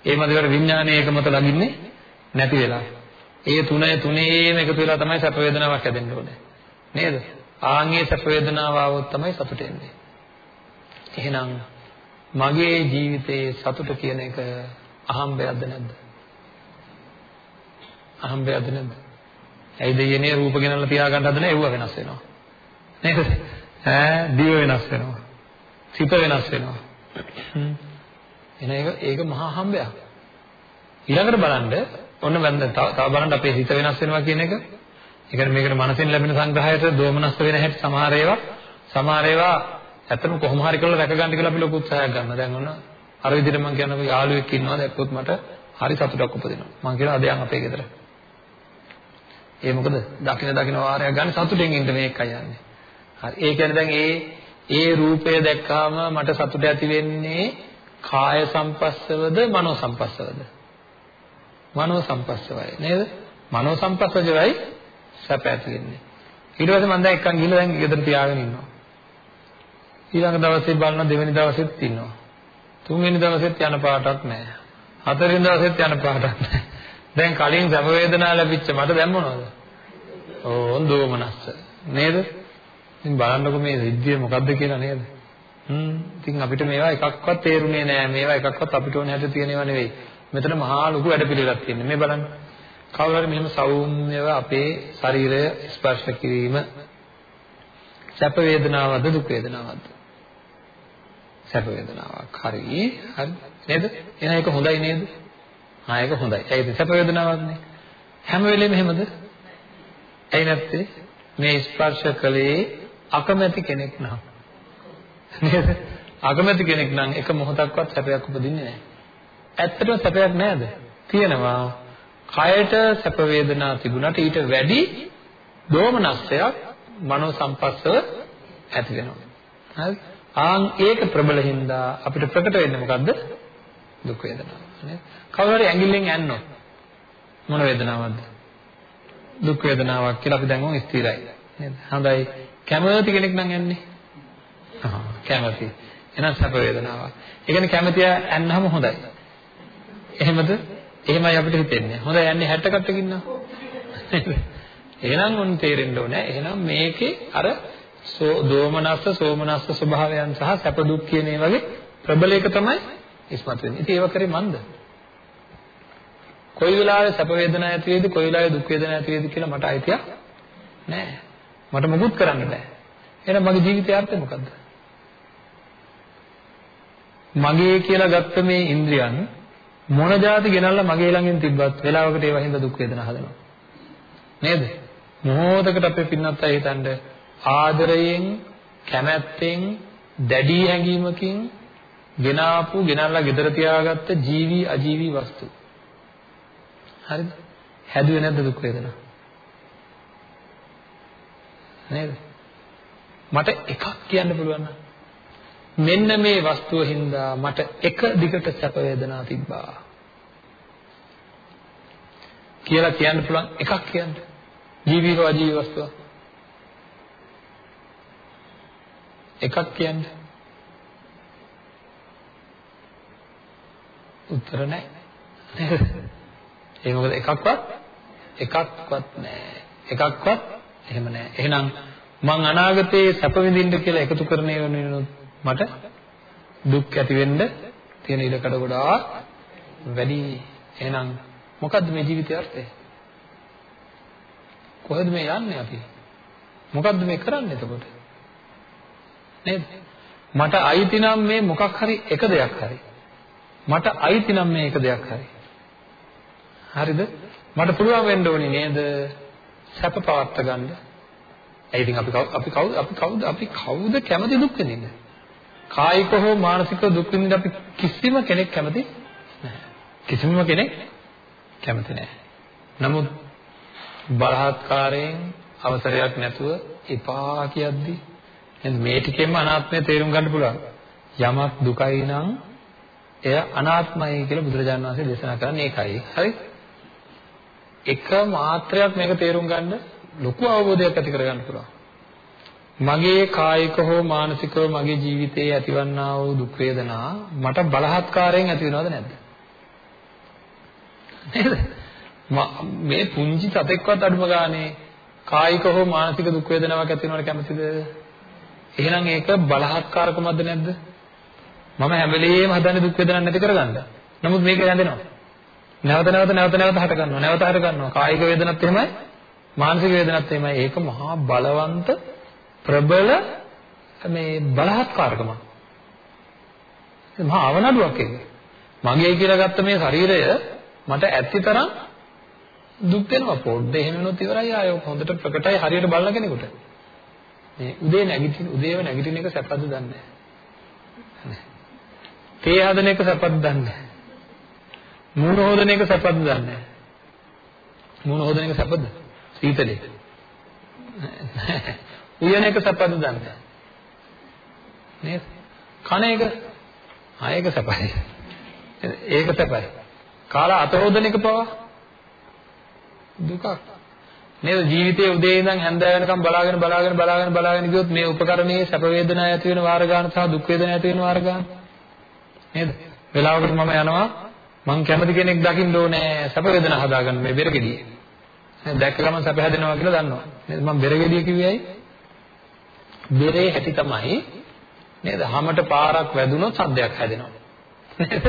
ඒ මදිවට විඥානයේ එකමත ලඟින්නේ නැති වෙලා. ඒ තුනේ තුනේම එකතු වෙලා තමයි සැප වේදනාවක් හැදෙන්න ඕනේ. නේද? ආන්ගේ සැප වේදනාව આવොත් තමයි සතුට එන්නේ. එහෙනම් මගේ ජීවිතයේ සතුට කියන එක අහම්බයක්ද නැද්ද? අහම්බයක්ද නැද්ද? ඇයි දෙයනේ රූප ගෙනල්ලා තියාගන්න හදන ඒව වෙනස් වෙනවා. නේද? ඈ දිව වෙනස් වෙනවා. සිත වෙනස් වෙනවා. එන ඒක ඒක මහා හම්බයක්. ඊළඟට බලන්න ඔන්න වැන්ද තව බලන්න අපේ හිත වෙනස් වෙනවා කියන එක. ඒ කියන්නේ මේකට මනසෙන් ලැබෙන සංග්‍රහයට දෝමනස් වෙන හැටි සමහර ඒවා සමහර ඒවා ඇත්තටම කොහොම හරි කරලා රැක ගන්න කියලා අපි ලොකු උත්සාහයක් ගන්නවා. දැන් ඔන්න අර විදිහට මම කියනවා යාළුවෙක් ඉන්නවා දැක්කොත් මට හරි සතුටක් උපදිනවා. මම කියනවා අද යන් අපේ ගෙදර. ඒ මොකද දකින දකින වාරයක් ගන්න සතුටෙන් ඉන්න මේකයි යන්නේ. හරි. ඒ කියන්නේ දැන් ඒ ඒ රූපය දැක්කාම මට සතුට ඇති වෙන්නේ කාය සම්පස්සවද මනෝ සම්පස්සවද? මනෝ සම්පස්සවයි නේද? මනෝ සම්පස්සජවයි සැප ඇති වෙන්නේ. ඊට පස්සේ මම දැන් එක්කන් ගිහලා දැන් ගෙදර තියාගෙන ඉන්නවා. ඊළඟ දවසේ බලන දෙවෙනි දවසෙත් ඉන්නවා. තුන්වෙනි දවසෙත් යන පාටක් නැහැ. හතරවෙනි දවසෙත් යන පාටක් නැහැ. දැන් කලින් සැප වේදනා ලැබිච්ච මට දැන් මොනවද? ඕන් දෝමනස්ස නේද? ඉතින් බලන්නකො මේ සිද්ධිය මොකද්ද කියලා නේද? හ්ම් ඉතින් අපිට මේවා එකක්වත් තේරුනේ නෑ. මේවා එකක්වත් අපිට ඕන හැට තියෙනව නෙවෙයි. මෙතන මහා ලොකු වැඩපිළිවෙලක් තියෙනවා. මේ බලන්න. කවුරු හරි මෙහෙම සෞම්‍යව අපේ ශරීරය ස්පර්ශ කිරීම සැප වේදනාවක්ද දුක් වේදනාවක්ද? සැප වේදනාවක්. හරි. හරි. නේද? එහෙනම් ඒක හොඳයි නේද? ආ ඒක හොඳයි. ඒකද සැප වේදනාවක්නේ. හැම වෙලෙම එහෙමද? ඇයි නැත්තේ? මේ ස්පර්ශ කලේ අකමැති කෙනෙක් නම් නේද? අකමැති කෙනෙක් නම් එක මොහොතක්වත් සැපයක් උපදින්නේ නැහැ. ඇත්තටම සැපයක් නැද්ද? තියෙනවා. කයට සැප වේදනා තිබුණාට ඊට වැඩි දෝමනස්සයක් මනෝ සම්පස්සව ඇති වෙනවා. හරි? ආන් ඒක ප්‍රබල හින්දා අපිට ප්‍රකට වෙන්නේ මොකද්ද? දුක් වේදනාව. නේද? කවුරු හරි ඇඟිල්ලෙන් ඇන්නොත් මොන වේදනාවක්ද? දුක් වේදනාවක් කියලා අපි දැන් මොන් ස්ථිරයි. නේද? හොඳයි. කැමති කෙනෙක් නම් යන්නේ. ආ කැමති. එහෙනම් සැප වේදනාවක්. ඒ කියන්නේ කැමතිය ඇන්නහම හොඳයි. එහෙමද? එහෙමයි අපිට හිතෙන්නේ. හොඳයි යන්නේ 60 කට්ටකින් නම්. එහෙනම් උන් තේරෙන්න ඕනේ. එහෙනම් මේකේ අර දෝමනස්ස සෝමනස්ස ස්වභාවයන් සහ සැප දුක් කියන ඒ වගේ ප්‍රබල එක තමයි ඉස්මතු වෙන්නේ. ඉතින් ඒව කරේ මන්ද? කොයි වෙලාවෙ සැප වේදනා ඇති වේද කොයි වෙලාවෙ දුක් වේදනා ඇති වේද කියලා මට අයිතියක් නැහැ. මට මොකුත් කරන්න බෑ. එහෙනම් මගේ ජීවිතයේ අර්ථය මොකද්ද? මගේ කියලා ගත්ත මේ ඉන්ද්‍රියන් මොන જાති ගෙනල්ලා මගේ ළඟින් තිබ්බත් වෙලාවකට ඒවා හින්දා දුක් වේදනා හදනවා. නේද? මොහොතකට අපේ පින්නත් අය හිතන්නේ ආදරයෙන් කැමැත්තෙන් දැඩි හැඟීමකින් ගෙනාපු ගෙනල්ලා ගෙදර තියාගත්ත ජීවි අජීවි වස්තු. හරිද? හැදුවේ නැද්ද දුක් වේදනා? නේද? මට එකක් කියන්න පුළුවන් මෙන්න මේ වස්තුව හින්දා මට එක දිගට සැප වේදනා තිබ්බා. කියලා කියන්න පුළුවන් එකක් කියන්න. ජීවීරෝ අජීවී වස්තුව. එකක් කියන්න. උත්තර නැහැ. ඒ මොකද එකක්වත් එකක්වත් නැහැ. එකක්වත් එහෙම නැහැ. එහෙනම් මං අනාගතයේ සැප විඳින්න කියලා එකතු කරන ඒවා නෙවෙයි මට දුක් ඇති වෙන්න තියෙන ඉඩකඩ ගොඩාක් වැඩි. එහෙනම් මොකද්ද මේ ජීවිතයේ අර්ථය? කොහෙද මේ යන්නේ අපි? මොකද්ද මේ කරන්නේ එතකොට? නේද? මට අයිති නම් මේ මොකක් හරි එක දෙයක් හරි. මට අයිති නම් මේ එක දෙයක් හරි. හරිද? මට පුළුවන් වෙන්න ඕනේ නේද? සැප පවත්ත ගන්න. ඒ ඉතින් අපි අපි කවුද අපි කවුද අපි කවුද කැමති දුක් විඳින්න? කායික හෝ මානසික දුක් විඳින්න අපි කිසිම කෙනෙක් කැමති නැහැ. කිසිම කෙනෙක් කැමති නැහැ. නමුත් බලහත්කාරයෙන් අවසරයක් නැතුව එපා කියද්දි එහෙනම් මේ ටිකෙන්ම අනාත්මය තේරුම් ගන්න පුළුවන්. යමක් දුකයි නම් එය අනාත්මයි කියලා බුදුරජාණන් වහන්සේ දේශනා කරන්නේ ඒකයි. හරි? එක මාත්‍රයක් මේක තේරුම් ගන්න ලොකු අවබෝධයක් ඇති කරගන්න පුළුවන්. මගේ කායික හෝ මානසිකව මගේ ජීවිතයේ ඇතිවන්නා වූ දුක් වේදනා මට බලහත්කාරයෙන් ඇති වෙනවද නැද්ද? නේද? මේ පුංචි සතෙක්වත් අඩුම ගානේ කායික හෝ මානසික දුක් වේදනාවක් ඇති වෙනවට කැමතිද? එහෙනම් ඒක බලහත්කාරකමක්ද නැද්ද? මම හැම වෙලෙම හදන්නේ දුක් වේදනාවක් නැති කරගන්න. නමුත් මේක රැඳෙනවා. නැවත නැවත නැවත නැවත හට ගන්නවා. නැවත හට ගන්නවා. කායික වේදනත් එහෙමයි, මානසික වේදනත් එහෙමයි. ඒක මහා බලවන්ත ප්‍රබල මේ බලහත්කාරකමක්. මහා අවනඩුවක් ඒක. මගේ කියලා ගත්ත මේ ශරීරය මට ඇත්තිතරම් දුක් වෙනවා. පොඩ්ඩ එහෙම වෙනොත් ඉවරයි ආය. හොඳට ප්‍රකටයි හරියට බලන කෙනෙකුට. මේ උදේ නැගිටින උදේව නැගිටින එක සැපද දන්නේ නැහැ. තේ හදන එක සැපද දන්නේ නැහැ. මූණ හොදන එක සැපද දන්නේ නැහැ. මූණ හොදන එක සැපද? සීතලේ. උයන එක සැපද දන්නේ. නැහැ නේද? කන එක ආයක සැපයි ඒක සැපයි කාලා අත හොදන එක පවා දුකක්. නේද? ජීවිතයේ උදේ ඉඳන් හැන්දෑව වෙනකම් බලාගෙන බලාගෙන බලාගෙන බලාගෙන ගියොත් මේ උපකරණයේ සැප වේදනා ඇති වෙන වාර ගන්න සහ දුක් වේදනා ඇති වෙන වාර ගන්න. නේද? වෙලාවකට මම යනවා. මං කැමති කෙනෙක් දකින්න ඕනේ සැප වේදනා හදාගන්න මේ බෙරගෙඩිය. නේද දැක්ක ගමන් සැප හැදෙනවා කියලා දන්නවා. නේද? මම බෙරගෙඩිය කිව්වේයි බෙරේ හැටි තමයි නේද? හැමට පාරක් වැදුනොත් සද්දයක් හැදෙනවා. නේද?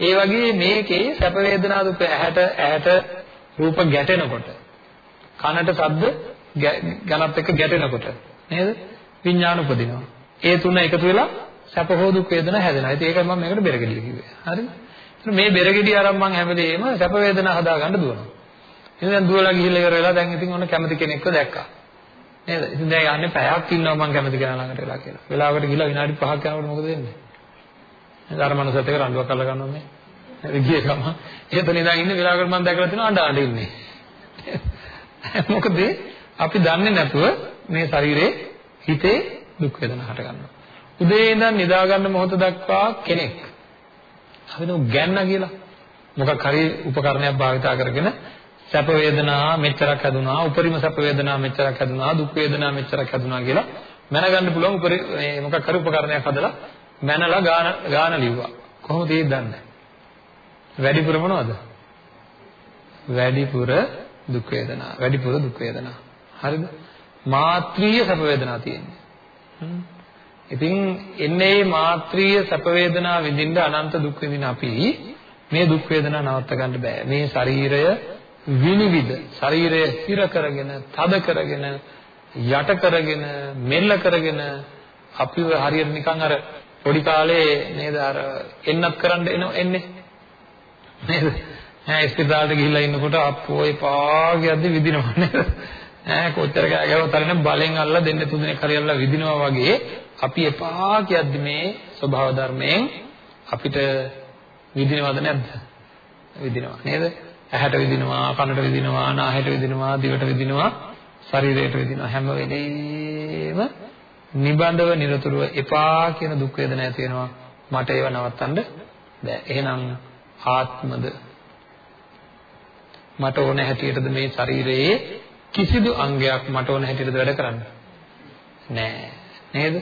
ඒ වගේ මේකේ සැප වේදනා දුක ඇහැට ඇහැට රූප ගැටෙනකොට කනට ශබ්ද ගණත් එක්ක ගැටෙනකොට නේද? විඥාන උපදිනවා ඒ තුන එකතු වෙලා සැප හෝ දුක් වේදනා හැදෙනවා. ඉතින් ඒකයි මම මේකට බෙරගෙඩිය කිව්වේ. හරිද මේ බෙරගෙඩිය අරන් මම හැම වෙලේම සැප වේදනා හදාගන්න දුවනවා. ඉතින් දැන් දුවලා ගිහිල්ලා ඉවර වෙලා දැන් ඉතින් ඔන්න කැමති කෙනෙක්ව දැක්කා. නේද? ඉතින් දැන් යන්නේ පැයක් ඉන්නවා මම කැමති කෙනා ළඟට වෙලා කියලා. වෙලාවකට ගිහිල්ලා විනාඩි 5ක් යනකොට මොකද වෙන්නේ? නේද? අර මනසත් එක්ක රණ්ඩුවක් කරලා ගන්නවා මේ. ගිය ගම. එතන ඉඳන් ඉන්න වෙලාවකට මම දැකලා තියෙනවා අඬ අඬ ඉන්නේ. මොකද අපි දන්නේ නැතුව මේ ශරීරේ හිතේ දුක් වේදනා හට ගන්නවා. උදේ ඉඳන් නිදා ගන්න මොහොත දක්වා කෙනෙක්. හරිනු ගැන්න කියලා. මොකක් හරි උපකරණයක් භාවිතා කරගෙන සැප වේදනා මෙච්චරක් හැදුනා උපරිම සැප වේදනා මෙච්චරක් හැදුනා දුක් වේදනා මෙච්චරක් හැදුනා කියලා මැනගන්න පුළුවන් උපරි මොකක් හරි උපකරණයක් හදලා මැනලා ගාන ගාන ලිව්වා කොහොමද ඒ දන්නේ වැඩිපුර මොනවද? වැඩිපුර දුක් වේදනා. වැඩිපුර දුක් වේදනා. හරිද? මාත්‍රීය සැප වේදනා තියෙන්නේ. ඉතින් එන්නේ මේ මාත්‍රීය සැප වේදනා විඳින්න අනන්ත දුක් විඳින අපි මේ දුක් වේදනා නවත්ත ගන්න බෑ. මේ ශරීරය විනිවිද ශරීරය හිර කරගෙන, තද කරගෙන, යට කරගෙන, මෙල්ල කරගෙන අපිව හරියට නිකන් අර පොඩි කාලේ නේද අර එන්නත් කරන්න එන්නේ නේද? ඈ ඉස්පිතාලෙට ගිහිල්ලා ඉන්නකොට අප්පෝ එපා කියද්දි විදිනවා නේද? ඈ කොච්චර කෑ ගැහුවත් හරිනම් බලෙන් අල්ලලා දෙන්න තුනෙක් හරි අල්ලලා විදිනවා වගේ අපි එපා කියද්දි මේ ස්වභාව ධර්මයෙන් අපිට විදිනවද නැද්ද? විදිනවා නේද? ඇහැට විදිනවා, කනට විදිනවා, නාහයට විදිනවා, දිවට විදිනවා, ශරීරයට විදිනවා හැම වෙලේම නිබඳව නිරතුරුව එපා කියන දුක් වේදනා ඇති වෙනවා. මට ඒව නවත්තන්න බෑ. එහෙනම් ආත්මද? මට ඕන හැටියටද මේ ශරීරයේ කිසිදු අංගයක් මට ඕන හැටියටද වැඩ කරන්නේ? නෑ. නේද?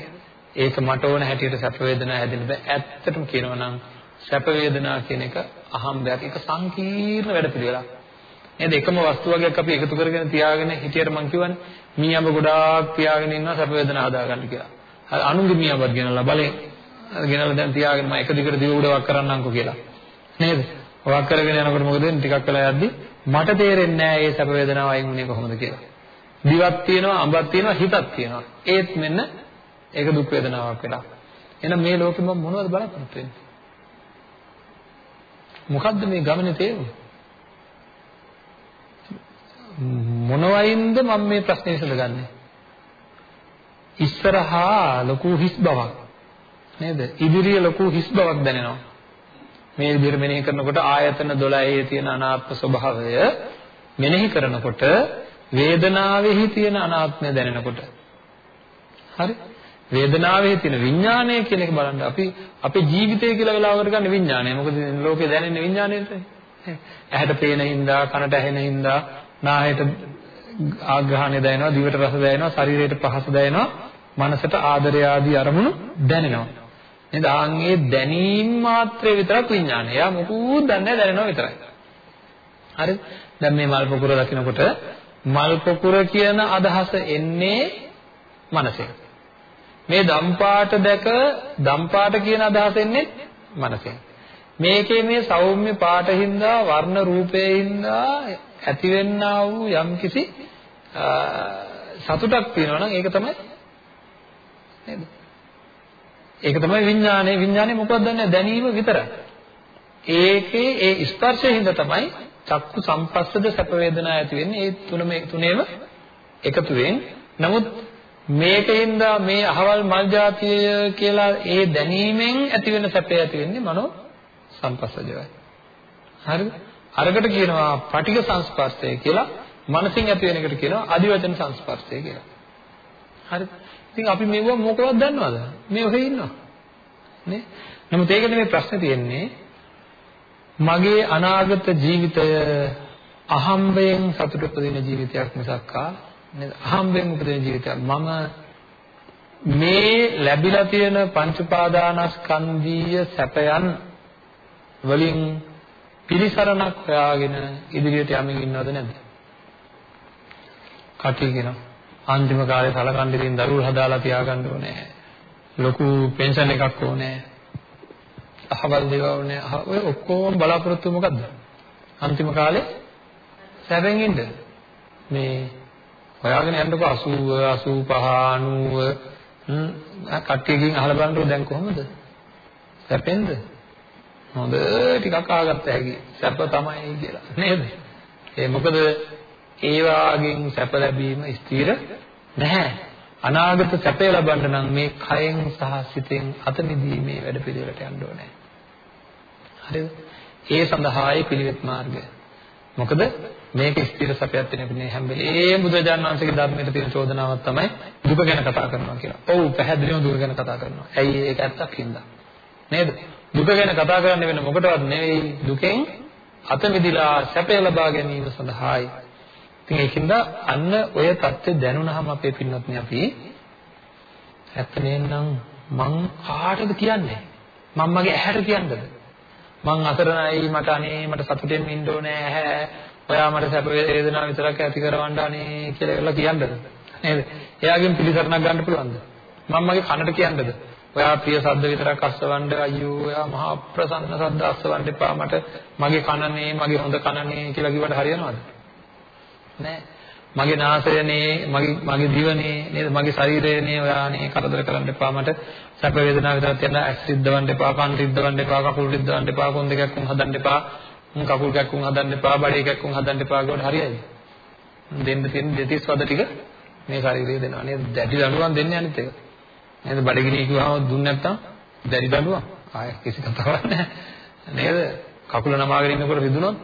ඒක මට ඕන හැටියට සැප වේදනා හැදෙන්න බෑ. ඇත්තටම කියනවා නම් සැප වේදනා කියන එක අහම්බයක්. ඒක සංකීර්ණ වැඩපිළිවෙලක්. නේද? එකම වස්තු වර්ගයක් අපි එකතු කරගෙන තියාගෙන හිටියට මං කියවනේ මීයඹ ගොඩාක් තියාගෙන ඉන්නවා සැප වේදනා හදාගන්න කියලා. හරි අනුන්ගේ මීයඹත් ගෙනල්ලා බලෙන් ගෙනල්ලා දැන් තියාගෙන මම එක දිගට දිව උඩ වක් කරන්නම්කෝ කියලා. නේද? වක් කරගෙන යනකොට මොකද වෙන්නේ? ටිකක් වෙලා යද්දි මට තේරෙන්නේ නැහැ මේ සැප වේදනාව අයින් වුණේ කොහොමද කියලා. දිවක් තියෙනවා, අඹක් තියෙනවා, හිතක් තියෙනවා. ඒත් මෙන්න ඒක දුක් වේදනාවක් වෙලා. එහෙනම් මේ ලෝකෙ මම මොනවද බලාපොරොත්තු වෙන්නේ? මොකද්ද මේ ගමනේ තේරුම? මොනවයින්ද මම මේ ප්‍රශ්නේ විසඳගන්නේ? ඉස්සරහා ලොකු හිස් බවක් නේද? ඉදිරිය ලොකු හිස් බවක් දැනෙනවා. මේ විදිහට මෙනෙහි කරනකොට ආයතන 12 තියෙන අනාත්ම ස්වභාවය මෙනෙහි කරනකොට වේදනාවෙහි තියෙන අනාත්මය දැනෙනකොට හරි වේදනාවේ තියෙන විඥානය කියන එක බලන්න අපි අපේ ජීවිතය කියලා වෙලාවකට ගන්න විඥානය. මොකද ලෝකේ දැනෙන්නේ විඥාණයට. ඇහැට පේන හින්දා, කනට ඇහෙන හින්දා, නාහයට ආග්‍රහණය දැනෙනවා, දිවට රස දැනෙනවා, ශරීරයට පහස දැනෙනවා, මනසට ආදරය ආදී අරමුණු දැනෙනවා. නේද? ආන්ගේ දැනීම මාත්‍රේ විතරක් විඥානය. යා මොකුත් දන්නේ දැනෙනවා විතරයි. හරිද? දැන් මේ මල් පොකුර දකිනකොට මල් පොකුර කියන අදහස එන්නේ මනසෙන්. මේ දම්පාට දැක දම්පාට කියන අදහස එන්නේ මනසෙන්. මේකේ මේ සෞම්‍ය පාටින්දා වර්ණ රූපේින්දා ඇතිවෙන්නා වූ යම්කිසි සතුටක් තියෙනවා නම් ඒක තමයි නේද? ඒක තමයි විඥානය. විඥානය මොකක්ද දන්නේ දැනීම විතරයි. ඒකේ ඒ ස්පර්ශයෙන් තමයි චක්කු සම්පස්සද සැප වේදනා ඇති වෙන්නේ. ඒ තුනම තුනේම එකතුවෙන්. නමුත් මේකින්ද මේ අහවල් මල් జాතිය කියලා ඒ දැනීමෙන් ඇති වෙන සැපේ ඇති වෙන්නේ මනෝ සම්පස්සජයයි. හරිද? අරකට කියනවා පටික සංස්පර්ශය කියලා මනසින් ඇති වෙන එකට කියනවා අදිවචන සංස්පර්ශය කියලා. හරිද? ඉතින් අපි මේව මොකවත් දන්නවද? මේ ඔහේ ඉන්නවා. නේ? නමුත් ඒකට මේ ප්‍රශ්නේ තියෙන්නේ මගේ අනාගත ජීවිතය අහම්බයෙන් සතුට උපදින ජීවිතයක් මිසක්කා නේද? අහම්බෙන් උපදින ජීවිතයක්. මම මේ ලැබිලා තියෙන පංච උපාදානස්කන්ධීය සැපයන් වලින් පිළිසරණක් හොයාගෙන ඉදිරියට යමින් ඉන්නවද නැද්ද? කටි කියනවා. අන්තිම කාලේ සලකන් දෙමින් දරුවෝ හදාලා තියාගන්න ඕනේ. ලොකු පෙන්ෂන් එකක් ඕනේ. අහවල් දේවල් ඕනේ. ඔය ඔක්කොම බලාපොරොත්තු මොකද්ද? අන්තිම කාලේ සැපෙන් ඉන්න. මේ හොයාගෙන යන්නකො 80 85 90 කට්ටියකින් අහලා බලන්නකො දැන් කොහොමද? සැපෙන්ද? හොඳ ටිකක් ආගත්ත හැකි. සැප තමයි කියලා. නේද? ඒ මොකද ඒ වාගෙන් සැප ලැබීම ස්ථිර නැහැ. අනාගත සැපය ලබන්න නම් මේ කයෙන් සහ සිතෙන් අත මිදීමේ වැඩ පිළිවෙලට යන්න ඕනේ. හරිද? ඒ සඳහායි පිළිවෙත් මාර්ගය. මොකද මේක ස්ථිර සැපයක් වෙන හැම වෙලේම බුදුරජාණන් වහන්සේගේ ධර්මයට තියෙන චෝදනාවක් තමයි දුක ගැන කතා කරනවා කියලා. ඔව් පැහැදිලිවම දුක ගැන කතා කරනවා. ඇයි ඒක ඇත්තක් හින්දා. නේද? දුක ගැන කතා කරන්න වෙන මොකටවත් නෙවෙයි දුකෙන් අත මිදලා සැපය ලබා ගැනීම සඳහායි. ඉතින් ඒකින්ද අන්න ඔය தත්ත්වය දැනුණාම අපේ පින්වත්නි අපි ඇත්ත නේනම් මං කාටද කියන්නේ? මම මගේ ඇහැට කියන්නද? මං අසරණයි මට අනේ මට සතුටෙන් ඉන්න ඕනේ ඇහැ. ඔයා මට සැප වේදනා විතරක් ඇති කරවන්න අනේ කියලා කියන්නද? නේද? එයාගෙන් පිළිසරණක් ගන්න පුළුවන්ද? මම මගේ කනට කියන්නද? ඔයා ප්‍රිය ශබ්ද විතරක් අස්සවන්න අයියෝ ඔයා මහා ප්‍රසන්න ශබ්ද අස්සවන්න එපා. මට මගේ කනනේ මගේ හොඳ කනනේ කියලා කිව්වට හරියනවද? නෑ. මගේ නාසයනේ මගේ මගේ දිවනේ නේද? මගේ ශරීරයනේ ඔයානේ කරදර කරන්න එපා මට. සැප වේදනාව විතරක් තියන්න ඇස් රිද්දවන්න එපා කන් රිද්දවන්න එපා කකුල් රිද්දවන්න එපා කොන් දෙකක් උන් හදන්න එපා. උන් කකුල් කැක්කුම් හදන්න එපා බඩේ කැක්කුම් හදන්න එපා කියවට හරියයිද දෙන්න තියෙන දෙතිස් වද ටික මේ ශරීරය දෙනවා නේද? දැඩි දඬුවම් දෙන්නේ අනිත් එක නේද? බඩගිනි කිව්වම දුන්නේ නැත්තම් දැඩි දඬුවම්. ආය කිසි කතාවක් නැහැ. නේද? කකුල නමාගෙන ඉන්නකොට රිදුනොත්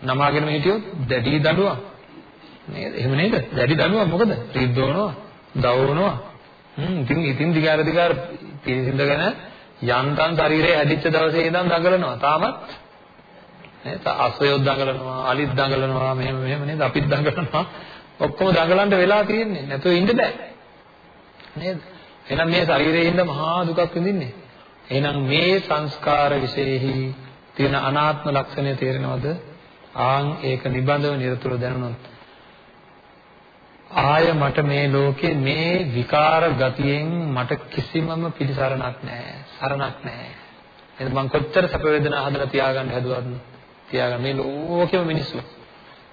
නමාගෙනම හිටියොත් දැඩි දඬුවම්. නේද? එහෙම නේද? දැඩි දඬුවම් මොකද? රිද්දවනවා දවවනවා හ්ම් ඉතින් ඉතින් දිගාර දිගාර පිළිසිඳගෙන යන්තම් ශරීරය හැදිච්ච දවසේ ඉඳන් දඟලනවා. තාමත් නේද? අසයොත් දඟලනවා අලිත් දඟලනවා මෙහෙම මෙහෙම නේද? අපිත් දඟලනවා. ඔක්කොම දඟලන්න වෙලා තියෙන්නේ. නැතුව ඉන්න බෑ. නේද? එහෙනම් මේ ශරීරයේ ඉන්න මහා දුකක් විඳින්නේ. එහෙනම් මේ සංස්කාර විශේෂෙහි තියෙන අනාත්ම ලක්ෂණය තේරෙනවද? ආන් ඒක නිබඳව නිරතුරු දැනුණොත් ආය මට මේ ලෝකේ මේ විකාර ගතියෙන් මට කිසිමම පිළිසරණක් නැහැ. සරණක් නැහැ. එහෙනම් මං කොච්චර සැප වේදනා හදලා තියාගන්න හැදුවද? තියාගන්න මේ ලෝකෙම මිනිස්සු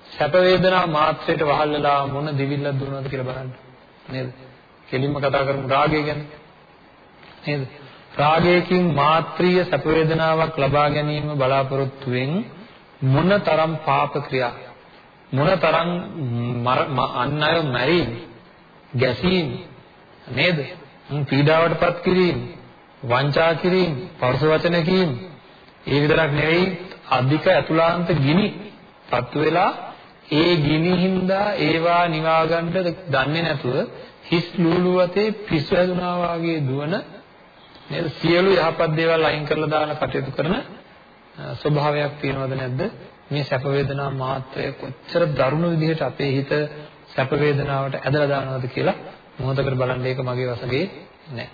සැප වේදනා මාත්‍රයට වහල් වෙලා මොන දිවිල්ලක් දුන්නවද කියලා බලන්න. නේද? කෙලින්ම කතා කරමු රාගය ගැන. නේද? රාගයකින් මාත්‍රීය සැප වේදනාවක් ලබා ගැනීම බලාපොරොත්තුෙන් මොනතරම් පාප ක්‍රියා මොනතරම් අන් අය මැරීම ගැසීම නේද? පීඩාවටපත් කිරීම වංචා කිරීම පරස වචන කීම ඒ විතරක් නෙවෙයි අධික අතුලාන්ත ගිනි පත්තු වෙලා ඒ ගිනි හින්දා ඒවා නිවා ගන්න දන්නේ නැතුව හිස් ලූලු වතේ පිස්සු හැදුනා වාගේ දුවන නේද සියලු යහපත් දේවල් අයින් කරලා දාන කටයුතු කරන ස්වභාවයක් තියෙනවද නැද්ද මේ සැප වේදනා මාත්‍රය කොච්චර දරුණු විදිහට අපේ හිත සැප වේදනාවට ඇදලා දානවද කියලා මොහොතකට බලන්න ඒක මගේ වශගේ නෑ.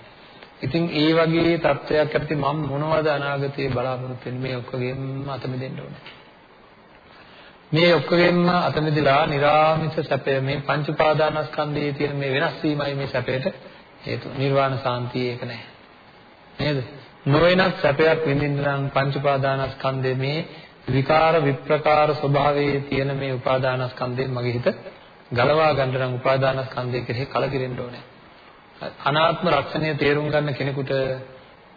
ඉතින් ඒ වගේ තත්ත්වයක් ඇති මම මොනවද අනාගතේ බලාපොරොත්තු වෙන්නේ මේ ඔක්කොගෙම අත මෙදෙන්න ඕනේ. මේ ඔක්කොගෙම අත මෙදලා निराமிස සැපය මේ පංච උපාදානස්කන්ධයේ තියෙන මේ වෙනස් වීමයි මේ සැපයට හේතුව. නිර්වාණ සාන්තිය ඒක නෑ. නේද? නොවෙනස් සැපයක් විඳින්න නම් පංච උපාදානස්කන්ධයේ මේ විකාර විප්‍රකාර ස්වභාවයේ තියෙන මේ උපාදානස්කන්ධයෙන් මගේ හිත ගලවා ගන්න නම් උපාදානස්කන්ධය කෙරෙහි කලකිරෙන්න ඕනේ. අනාත්ම රක්ෂණය තේරුම් ගන්න කෙනෙකුට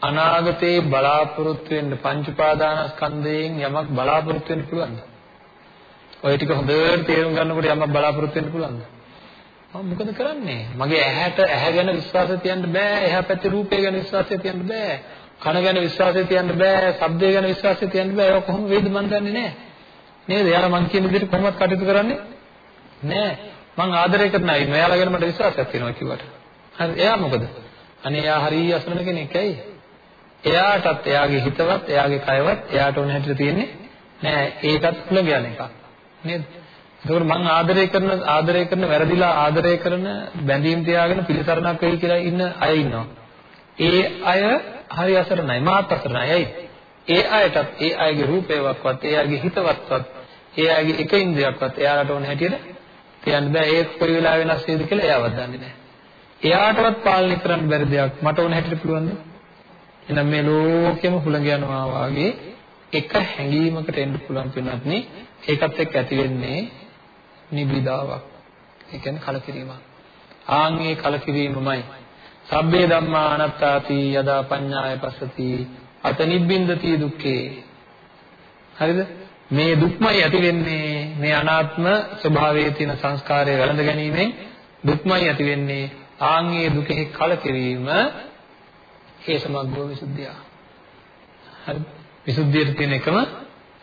අනාගතේ බලාපොරොත්තු වෙන්න පංච උපාදානස්කන්ධයෙන් යමක් බලාපොරොත්තු වෙන්න පුළුවන්ද? ඔය ටික හොඳට තේරුම් ගන්නකොට යමක් බලාපොරොත්තු වෙන්න පුළුවන්ද? මම මොකද කරන්නේ? මගේ ඇහැට ඇහැ ගැන විශ්වාසය තියන්න බෑ. එහා පැත්තේ රූපය ගැන විශ්වාසය තියන්න බෑ. කන ගැන විශ්වාසය තියන්න බෑ. ශබ්දය ගැන විශ්වාසය තියන්න බෑ. ඒක කොහොම වේද මන් දන්නේ නෑ. නේද? යාලා මං කියන විදිහට කොහොමවත් කටයුතු කරන්නේ නෑ. මං ආදරය කරන අය මෙයාලා ගැන මට විශ්වාසයක් තියෙනවා කිව්වට. හරි. එයා මොකද? අනේ එයා හරිය අසරණ කෙනෙක් ඇයි? එයාටත් එයාගේ හිතවත්, එයාගේ කයවත් එයාට ඕන හැටියට තියෙන්නේ නෑ. ඒකත් කුල ගැන එකක්. නේද? ඒකෝර මං ආදරය කරන ආදරය කරන වැරදිලා ආදරය කරන බැඳීම් තියාගෙන පිළිසරණක් වෙයි කියලා ඉන්න අය ඉන්නවා. ඒ අය හරි අසරණයි මාත් අසරණයි. ඇයි? ඒ අයටත් ඒ අයගේ රූපේවක්වත් ඒ අයගේ හිතවත්වත් ඒ අයගේ එක ඉන්ද්‍රියක්වත් එයාලට ඕන හැටියට තියන්න බෑ. ඒක කොයි වෙලාවෙ වෙනස් වෙයිද කියලා එයාවත් දන්නේ නැහැ. එයාටවත් පාලනය කරන්න බැරි දෙයක් මට ඕන හැටියට පුළුවන්ද? එහෙනම් මේ ලෝකෙම හුළඟ යනවා වාගේ එක හැඟීමකට එන්න පුළුවන් වෙනත් නේ ඒකත් එක්ක ඇති වෙන්නේ නිබ්බිදාවක්. ඒ කියන්නේ කලකිරීමක්. ආන් මේ කලකිරීමමයි සබ්බේ ධම්මා අනාත්තාති යදා පඤ්ඤාය පස්සති අත නිබ්බින්දති දුක්ඛේ. හරිද? මේ දුක්මයි ඇති වෙන්නේ මේ අනාත්ම ස්වභාවයේ තියෙන සංස්කාරය වැළඳ ගැනීමෙන් දුක්මයි ඇති වෙන්නේ ආන් මේ දුකෙහි කලකිරීම ඒ සමග්ගෝ විසුද්ධිය. හරි. විසුද්ධියට තියෙන එකම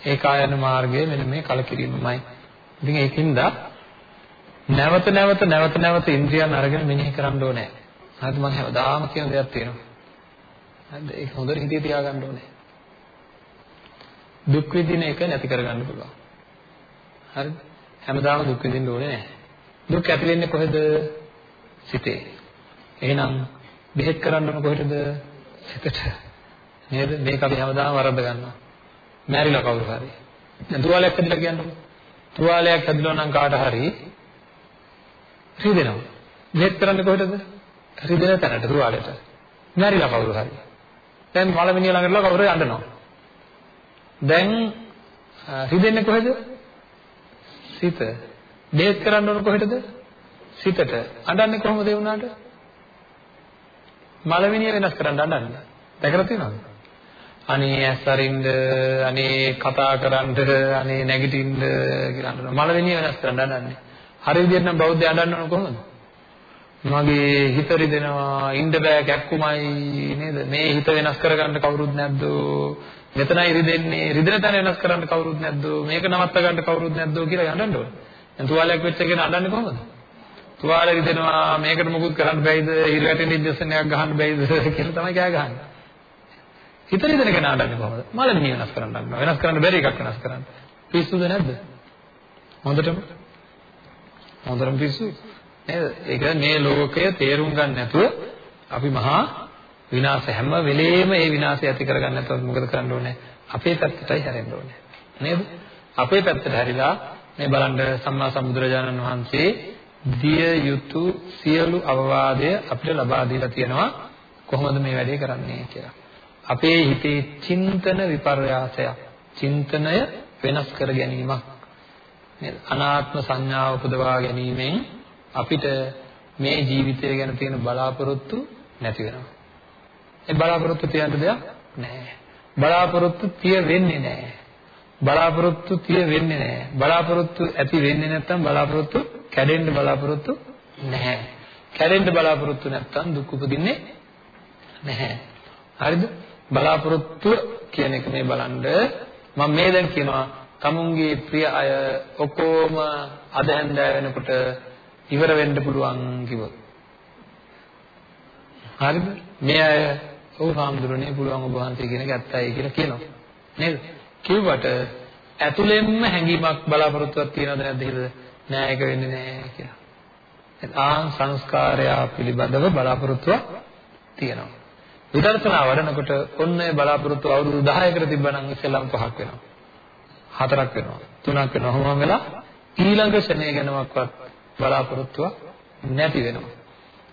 ඒකායන මාර්ගය මෙන්න මේ කලකිරීමමයි. ඉතින් ඒකින්ද නැවත නැවත නැවත නැවත ඉන්ද්‍රියන් අරගෙන මෙනෙහි කරන්න ඕනේ. හරිද මම හැමදාම කියන දෙයක් තියෙනවා. හරිද ඒක හොඳට හිතේ තියාගන්න ඕනේ. දුක් විඳින එක නැති කරගන්න පුළුවන්. හරිද? හැමදාම දුක් විඳින්න ඕනේ නැහැ. දුක් ඇති වෙන්නේ කොහෙද? සිතේ. එහෙනම් බෙහෙත් කරන්න ඕන කොහෙටද? සිතට. නේද? මේක අපි හැමදාම වරද්ද ගන්නවා. මැරිලා කවුරු හරි. දැන් තුවාලයක් හදලා කියන්නකො. තුවාලයක් හදලා නම් කාට හරි රිදෙනවා. මෙහෙත් කරන්නේ කොහෙටද? රිදෙන තැනට තුවාලෙට. මැරිලා කවුරු හරි. දැන් මලමිනිය ළඟටලා කවුරු යඬනවා. දැන් රිදෙන්නේ කොහෙද? සිත. මෙහෙත් කරන්න ඕන කොහෙටද? සිතට. අඬන්නේ කොහොමද ඒ වුණාට? මලමිනිය වෙනස් කරන්න අඬන්නේ. දැකලා තියෙනවද? අනේ ඇස්සරින්ද අනේ කතා කරන්ද අනේ නැගිටින්න කියලා අඬනවා. මලවෙනිය වෙනස් කරන්න අඬන්නේ. හරි විදිහට නම් බෞද්ධය අඬන්න ඕන කොහොමද? මගේ හිත රිදෙනවා, ඉන්න බෑ කැක්කුමයි නේද? මේ හිත වෙනස් කරගන්න කවුරුත් නැද්ද? මෙතනයි රිදෙන්නේ. රිදෙන තැන වෙනස් කරන්න කවුරුත් නැද්ද? මේක නවත්ත ගන්න කවුරුත් නැද්ද කියලා අඬන්න ඕන. දැන් තුවාලයක් වෙච්ච කෙන අඬන්නේ කොහොමද? තුවාලෙ රිදෙනවා මේකට මොකුත් කරන්න බැයිද? හිර වැටෙන ඉන්ජෙක්ෂන් එකක් ගහන්න බැයිද කියලා තමයි කෑ ගහන්නේ. හිත රිදෙන කෙනා අඬන්නේ කොහොමද? මලමිනිය වෙනස් කරන්න ගන්නවා. වෙනස් කරන්න බැරි එකක් වෙනස් කරන්න. පිස්සුද නැද්ද? හොඳටම හොඳටම පිස්සු. නේද? ඒක මේ ලෝකය තේරුම් ගන්න නැතුව අපි මහා විනාශ හැම වෙලෙම ඒ විනාශය ඇති කරගන්න නැත්නම් මොකද කරන්න ඕනේ? අපේ පැත්තටයි හැරෙන්න ඕනේ. නේද? අපේ පැත්තට හැරිලා මේ බලන්න සම්මා සම්බුදුරජාණන් වහන්සේ දිය යුතු සියලු අවවාදය අපිට ලබා දීලා තියෙනවා කොහොමද මේ වැඩේ කරන්නේ කියලා. අපේ හිතේ චින්තන විපර්යාසයක්, චින්තනය වෙනස් කර ගැනීමක් නේද? අනාත්ම සංඥාව උපදවා ගැනීමෙන් අපිට මේ ජීවිතය ගැන තියෙන බලාපොරොත්තු නැති වෙනවා. ඒ බලාපොරොත්තු තියන්න දෙයක් නැහැ. බලාපොරොත්තු තිය වෙන්නේ නැහැ. බලාපොරොත්තු තිය වෙන්නේ නැහැ. බලාපොරොත්තු ඇති වෙන්නේ නැත්නම් බලාපොරොත්තු කැඩෙන්න බලාපොරොත්තු නැහැ. කැඩෙන්න බලාපොරොත්තු නැත්නම් දුක් උපදින්නේ නැහැ. හරිද? බලාපොරොත්තු කියන එක මේ බලන්න මම මේ දැන් කියනවා තමුන්ගේ ප්‍රිය අය ඔක්කොම අද හැන්දෑ වෙනකොට ඉවර වෙන්න පුළුවන් කිව්වොත්. හරිද? මේ අය ඔව් හාමුදුරනේ පුළුවන් ඔබ වහන්සේ කියන එක ඇත්තයි කියලා කියනවා. නේද? කිව්වට ඇතුළෙන්ම හැඟීමක් බලාපොරොත්තුවක් තියනවද නැද්ද කියලා නෑ ඒක වෙන්නේ නෑ කියලා. ආන් සංස්කාරය පිළිබඳව බලාපොරොත්තුවක් තියෙනවා. විදර්ශනා වඩනකොට ඔන්න ඒ බලාපොරොත්තු අවුරුදු 10කට තිබ්බනම් ඉස්සෙල්ලාම පහක් වෙනවා. හතරක් වෙනවා. තුනක් වෙනවා. කොහොමද වෙලා ඊළඟ ශනේ ගැනවත් බලාපොරොත්තුවක් නැති වෙනවා.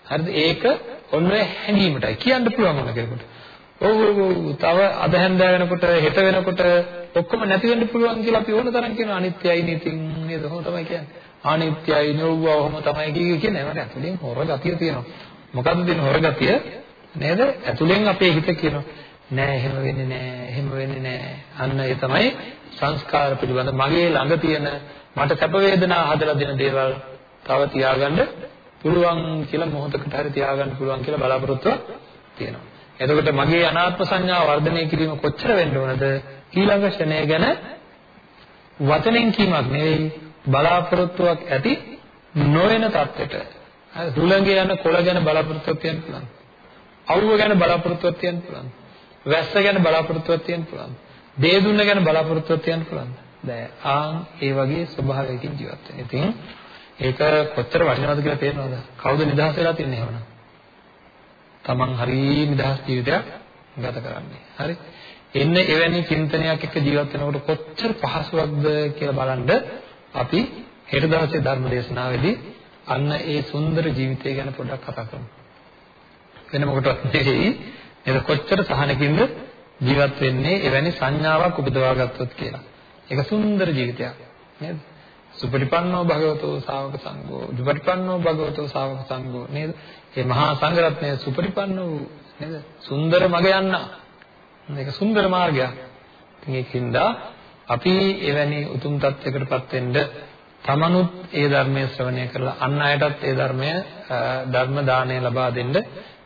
හරිද? ඒක ඔන්න හැඟීමටයි කියන්න පුළුවන් මොන කෙනෙකුට. ඔව් ඔව් තව අද හැන්දෑ වෙනකොට හෙට වෙනකොට ඔක්කොම නැති වෙන්න පුළුවන් කියලා අපි ඕන තරම් කියනවා අනිත්‍යයි නිතින් නේද? කොහොම තමයි කියන්නේ. අනිත්‍යයි නෝව ඔහොම තමයි කියන්නේ. මට ඇතුලෙන් හොර ගතිය තියෙනවා. මොකද්ද තියෙන හොර ගතිය? නේද? ඇතුලෙන් අපේ හිත කියනවා නෑ එහෙම වෙන්නේ නෑ එහෙම වෙන්නේ නෑ. අන්න ඒ තමයි සංස්කාර පිළිබඳ මගේ ළඟ තියෙන මට සැප වේදනා හදලා දෙන දේවල් තව තියාගන්න පුළුවන් කියලා මොහොතකට හරි තියාගන්න පුළුවන් කියලා බලාපොරොත්තුවක් තියෙනවා. එතකොට මගේ අනාත්ම සංඥාව වර්ධනය කිරීම කොච්චර වෙන්න ඕනද? ඊළඟ ෂණය ගැන වචනෙන් කීමක් නෙවෙයි බලාපොරොත්තුවක් ඇති නොවන තත්ත්වයට. හුළඟේ යන කොළ ගැන බලාපොරොත්තුවක් තියන්න පුළුවන්. අවුව ගැන බලාපොරොත්තුවක් තියන්න පුළුවන්. වැස්ස ගැන බලාපොරොත්තුවක් තියන්න පුළුවන්. දේ දුන්න ගැන බලාපොරොත්තුවක් තියන්න පුළුවන්. බෑ. ආන් ඒ වගේ ස්වභාවයකින් ජීවත් වෙන්න. ඉතින් ඒක කොච්චර වටිනවද කියලා තේරෙනවද? කවුද නිදහස් වෙලා තින්නේ එහෙමනම්? Taman හරි නිදහස් ජීවිතයක් ගත කරන්නේ. හරි? එන්න එවැනි චින්තනයක් එක්ක ජීවත් වෙනකොට කොච්චර පහසුවක්ද කියලා බලන්න අපි හෙට දවසේ ධර්ම දේශනාවේදී අන්න ඒ සුන්දර ජීවිතය ගැන පොඩ්ඩක් කතා කරමු. වෙන මොකටවත් නෙවෙයි. ඒක කොච්චර සහනකින්ද ජීවත් වෙන්නේ එවැනි සංඥාවක් උපදවා ගත්තොත් කියලා. ඒක සුන්දර ජීවිතයක් නේද? සුපටිපන්නෝ භගවතෝ ශාවක සංඝෝ දුපටිපන්නෝ භගවතෝ ශාවක සංඝෝ නේද? මේ මහා සංඝරත්නය සුපටිපන්නෝ නේද? සුන්දර මග යන්න. මේක සුන්දර මාර්ගයක්. ඉතින් ඒකින්ද අපි එවැනි උතුම් තත්යකටපත් වෙන්න තමනුත් ඒ ධර්මයේ ශ්‍රවණය කරලා අන් අයටත් ඒ ධර්මය ධර්ම දාණය ලබා දෙන්න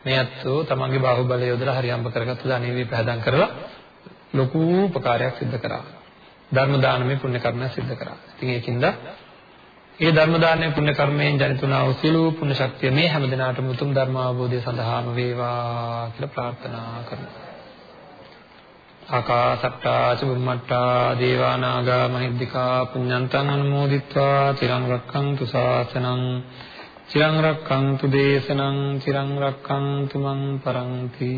මේ අත්ෝ තමන්ගේ බාහුවලය යොදලා හරියම්බ කරගත්ත ධනෙවි පහදම් කරලා ලොකු උපකාරයක් සිදු කරා. ධර්ම දානමේ පුණ්‍ය කර්මයක් සිදු කරා. ඉතින් ඒකින්ද ඒ ධර්ම දානමේ පුණ්‍ය කර්මයෙන් ජනිතුනා වූ සියලු පුණ්‍ය ශක්තිය මේ හැම දිනාටම උතුම් ධර්ම අවබෝධය සඳහාම වේවා කියලා ප්‍රාර්ථනා කරනවා. ආකාසට්ටා චුම්මට්ටා දේවා නාග මහිද්దికා පුඤ්ඤන්තං අනුමෝදිත්වා තිරං රක්ඛන්තු ශාසනං චිරං රක්ඛන්තු දේශනං චිරං රක්ඛන්තු මං පරන්ති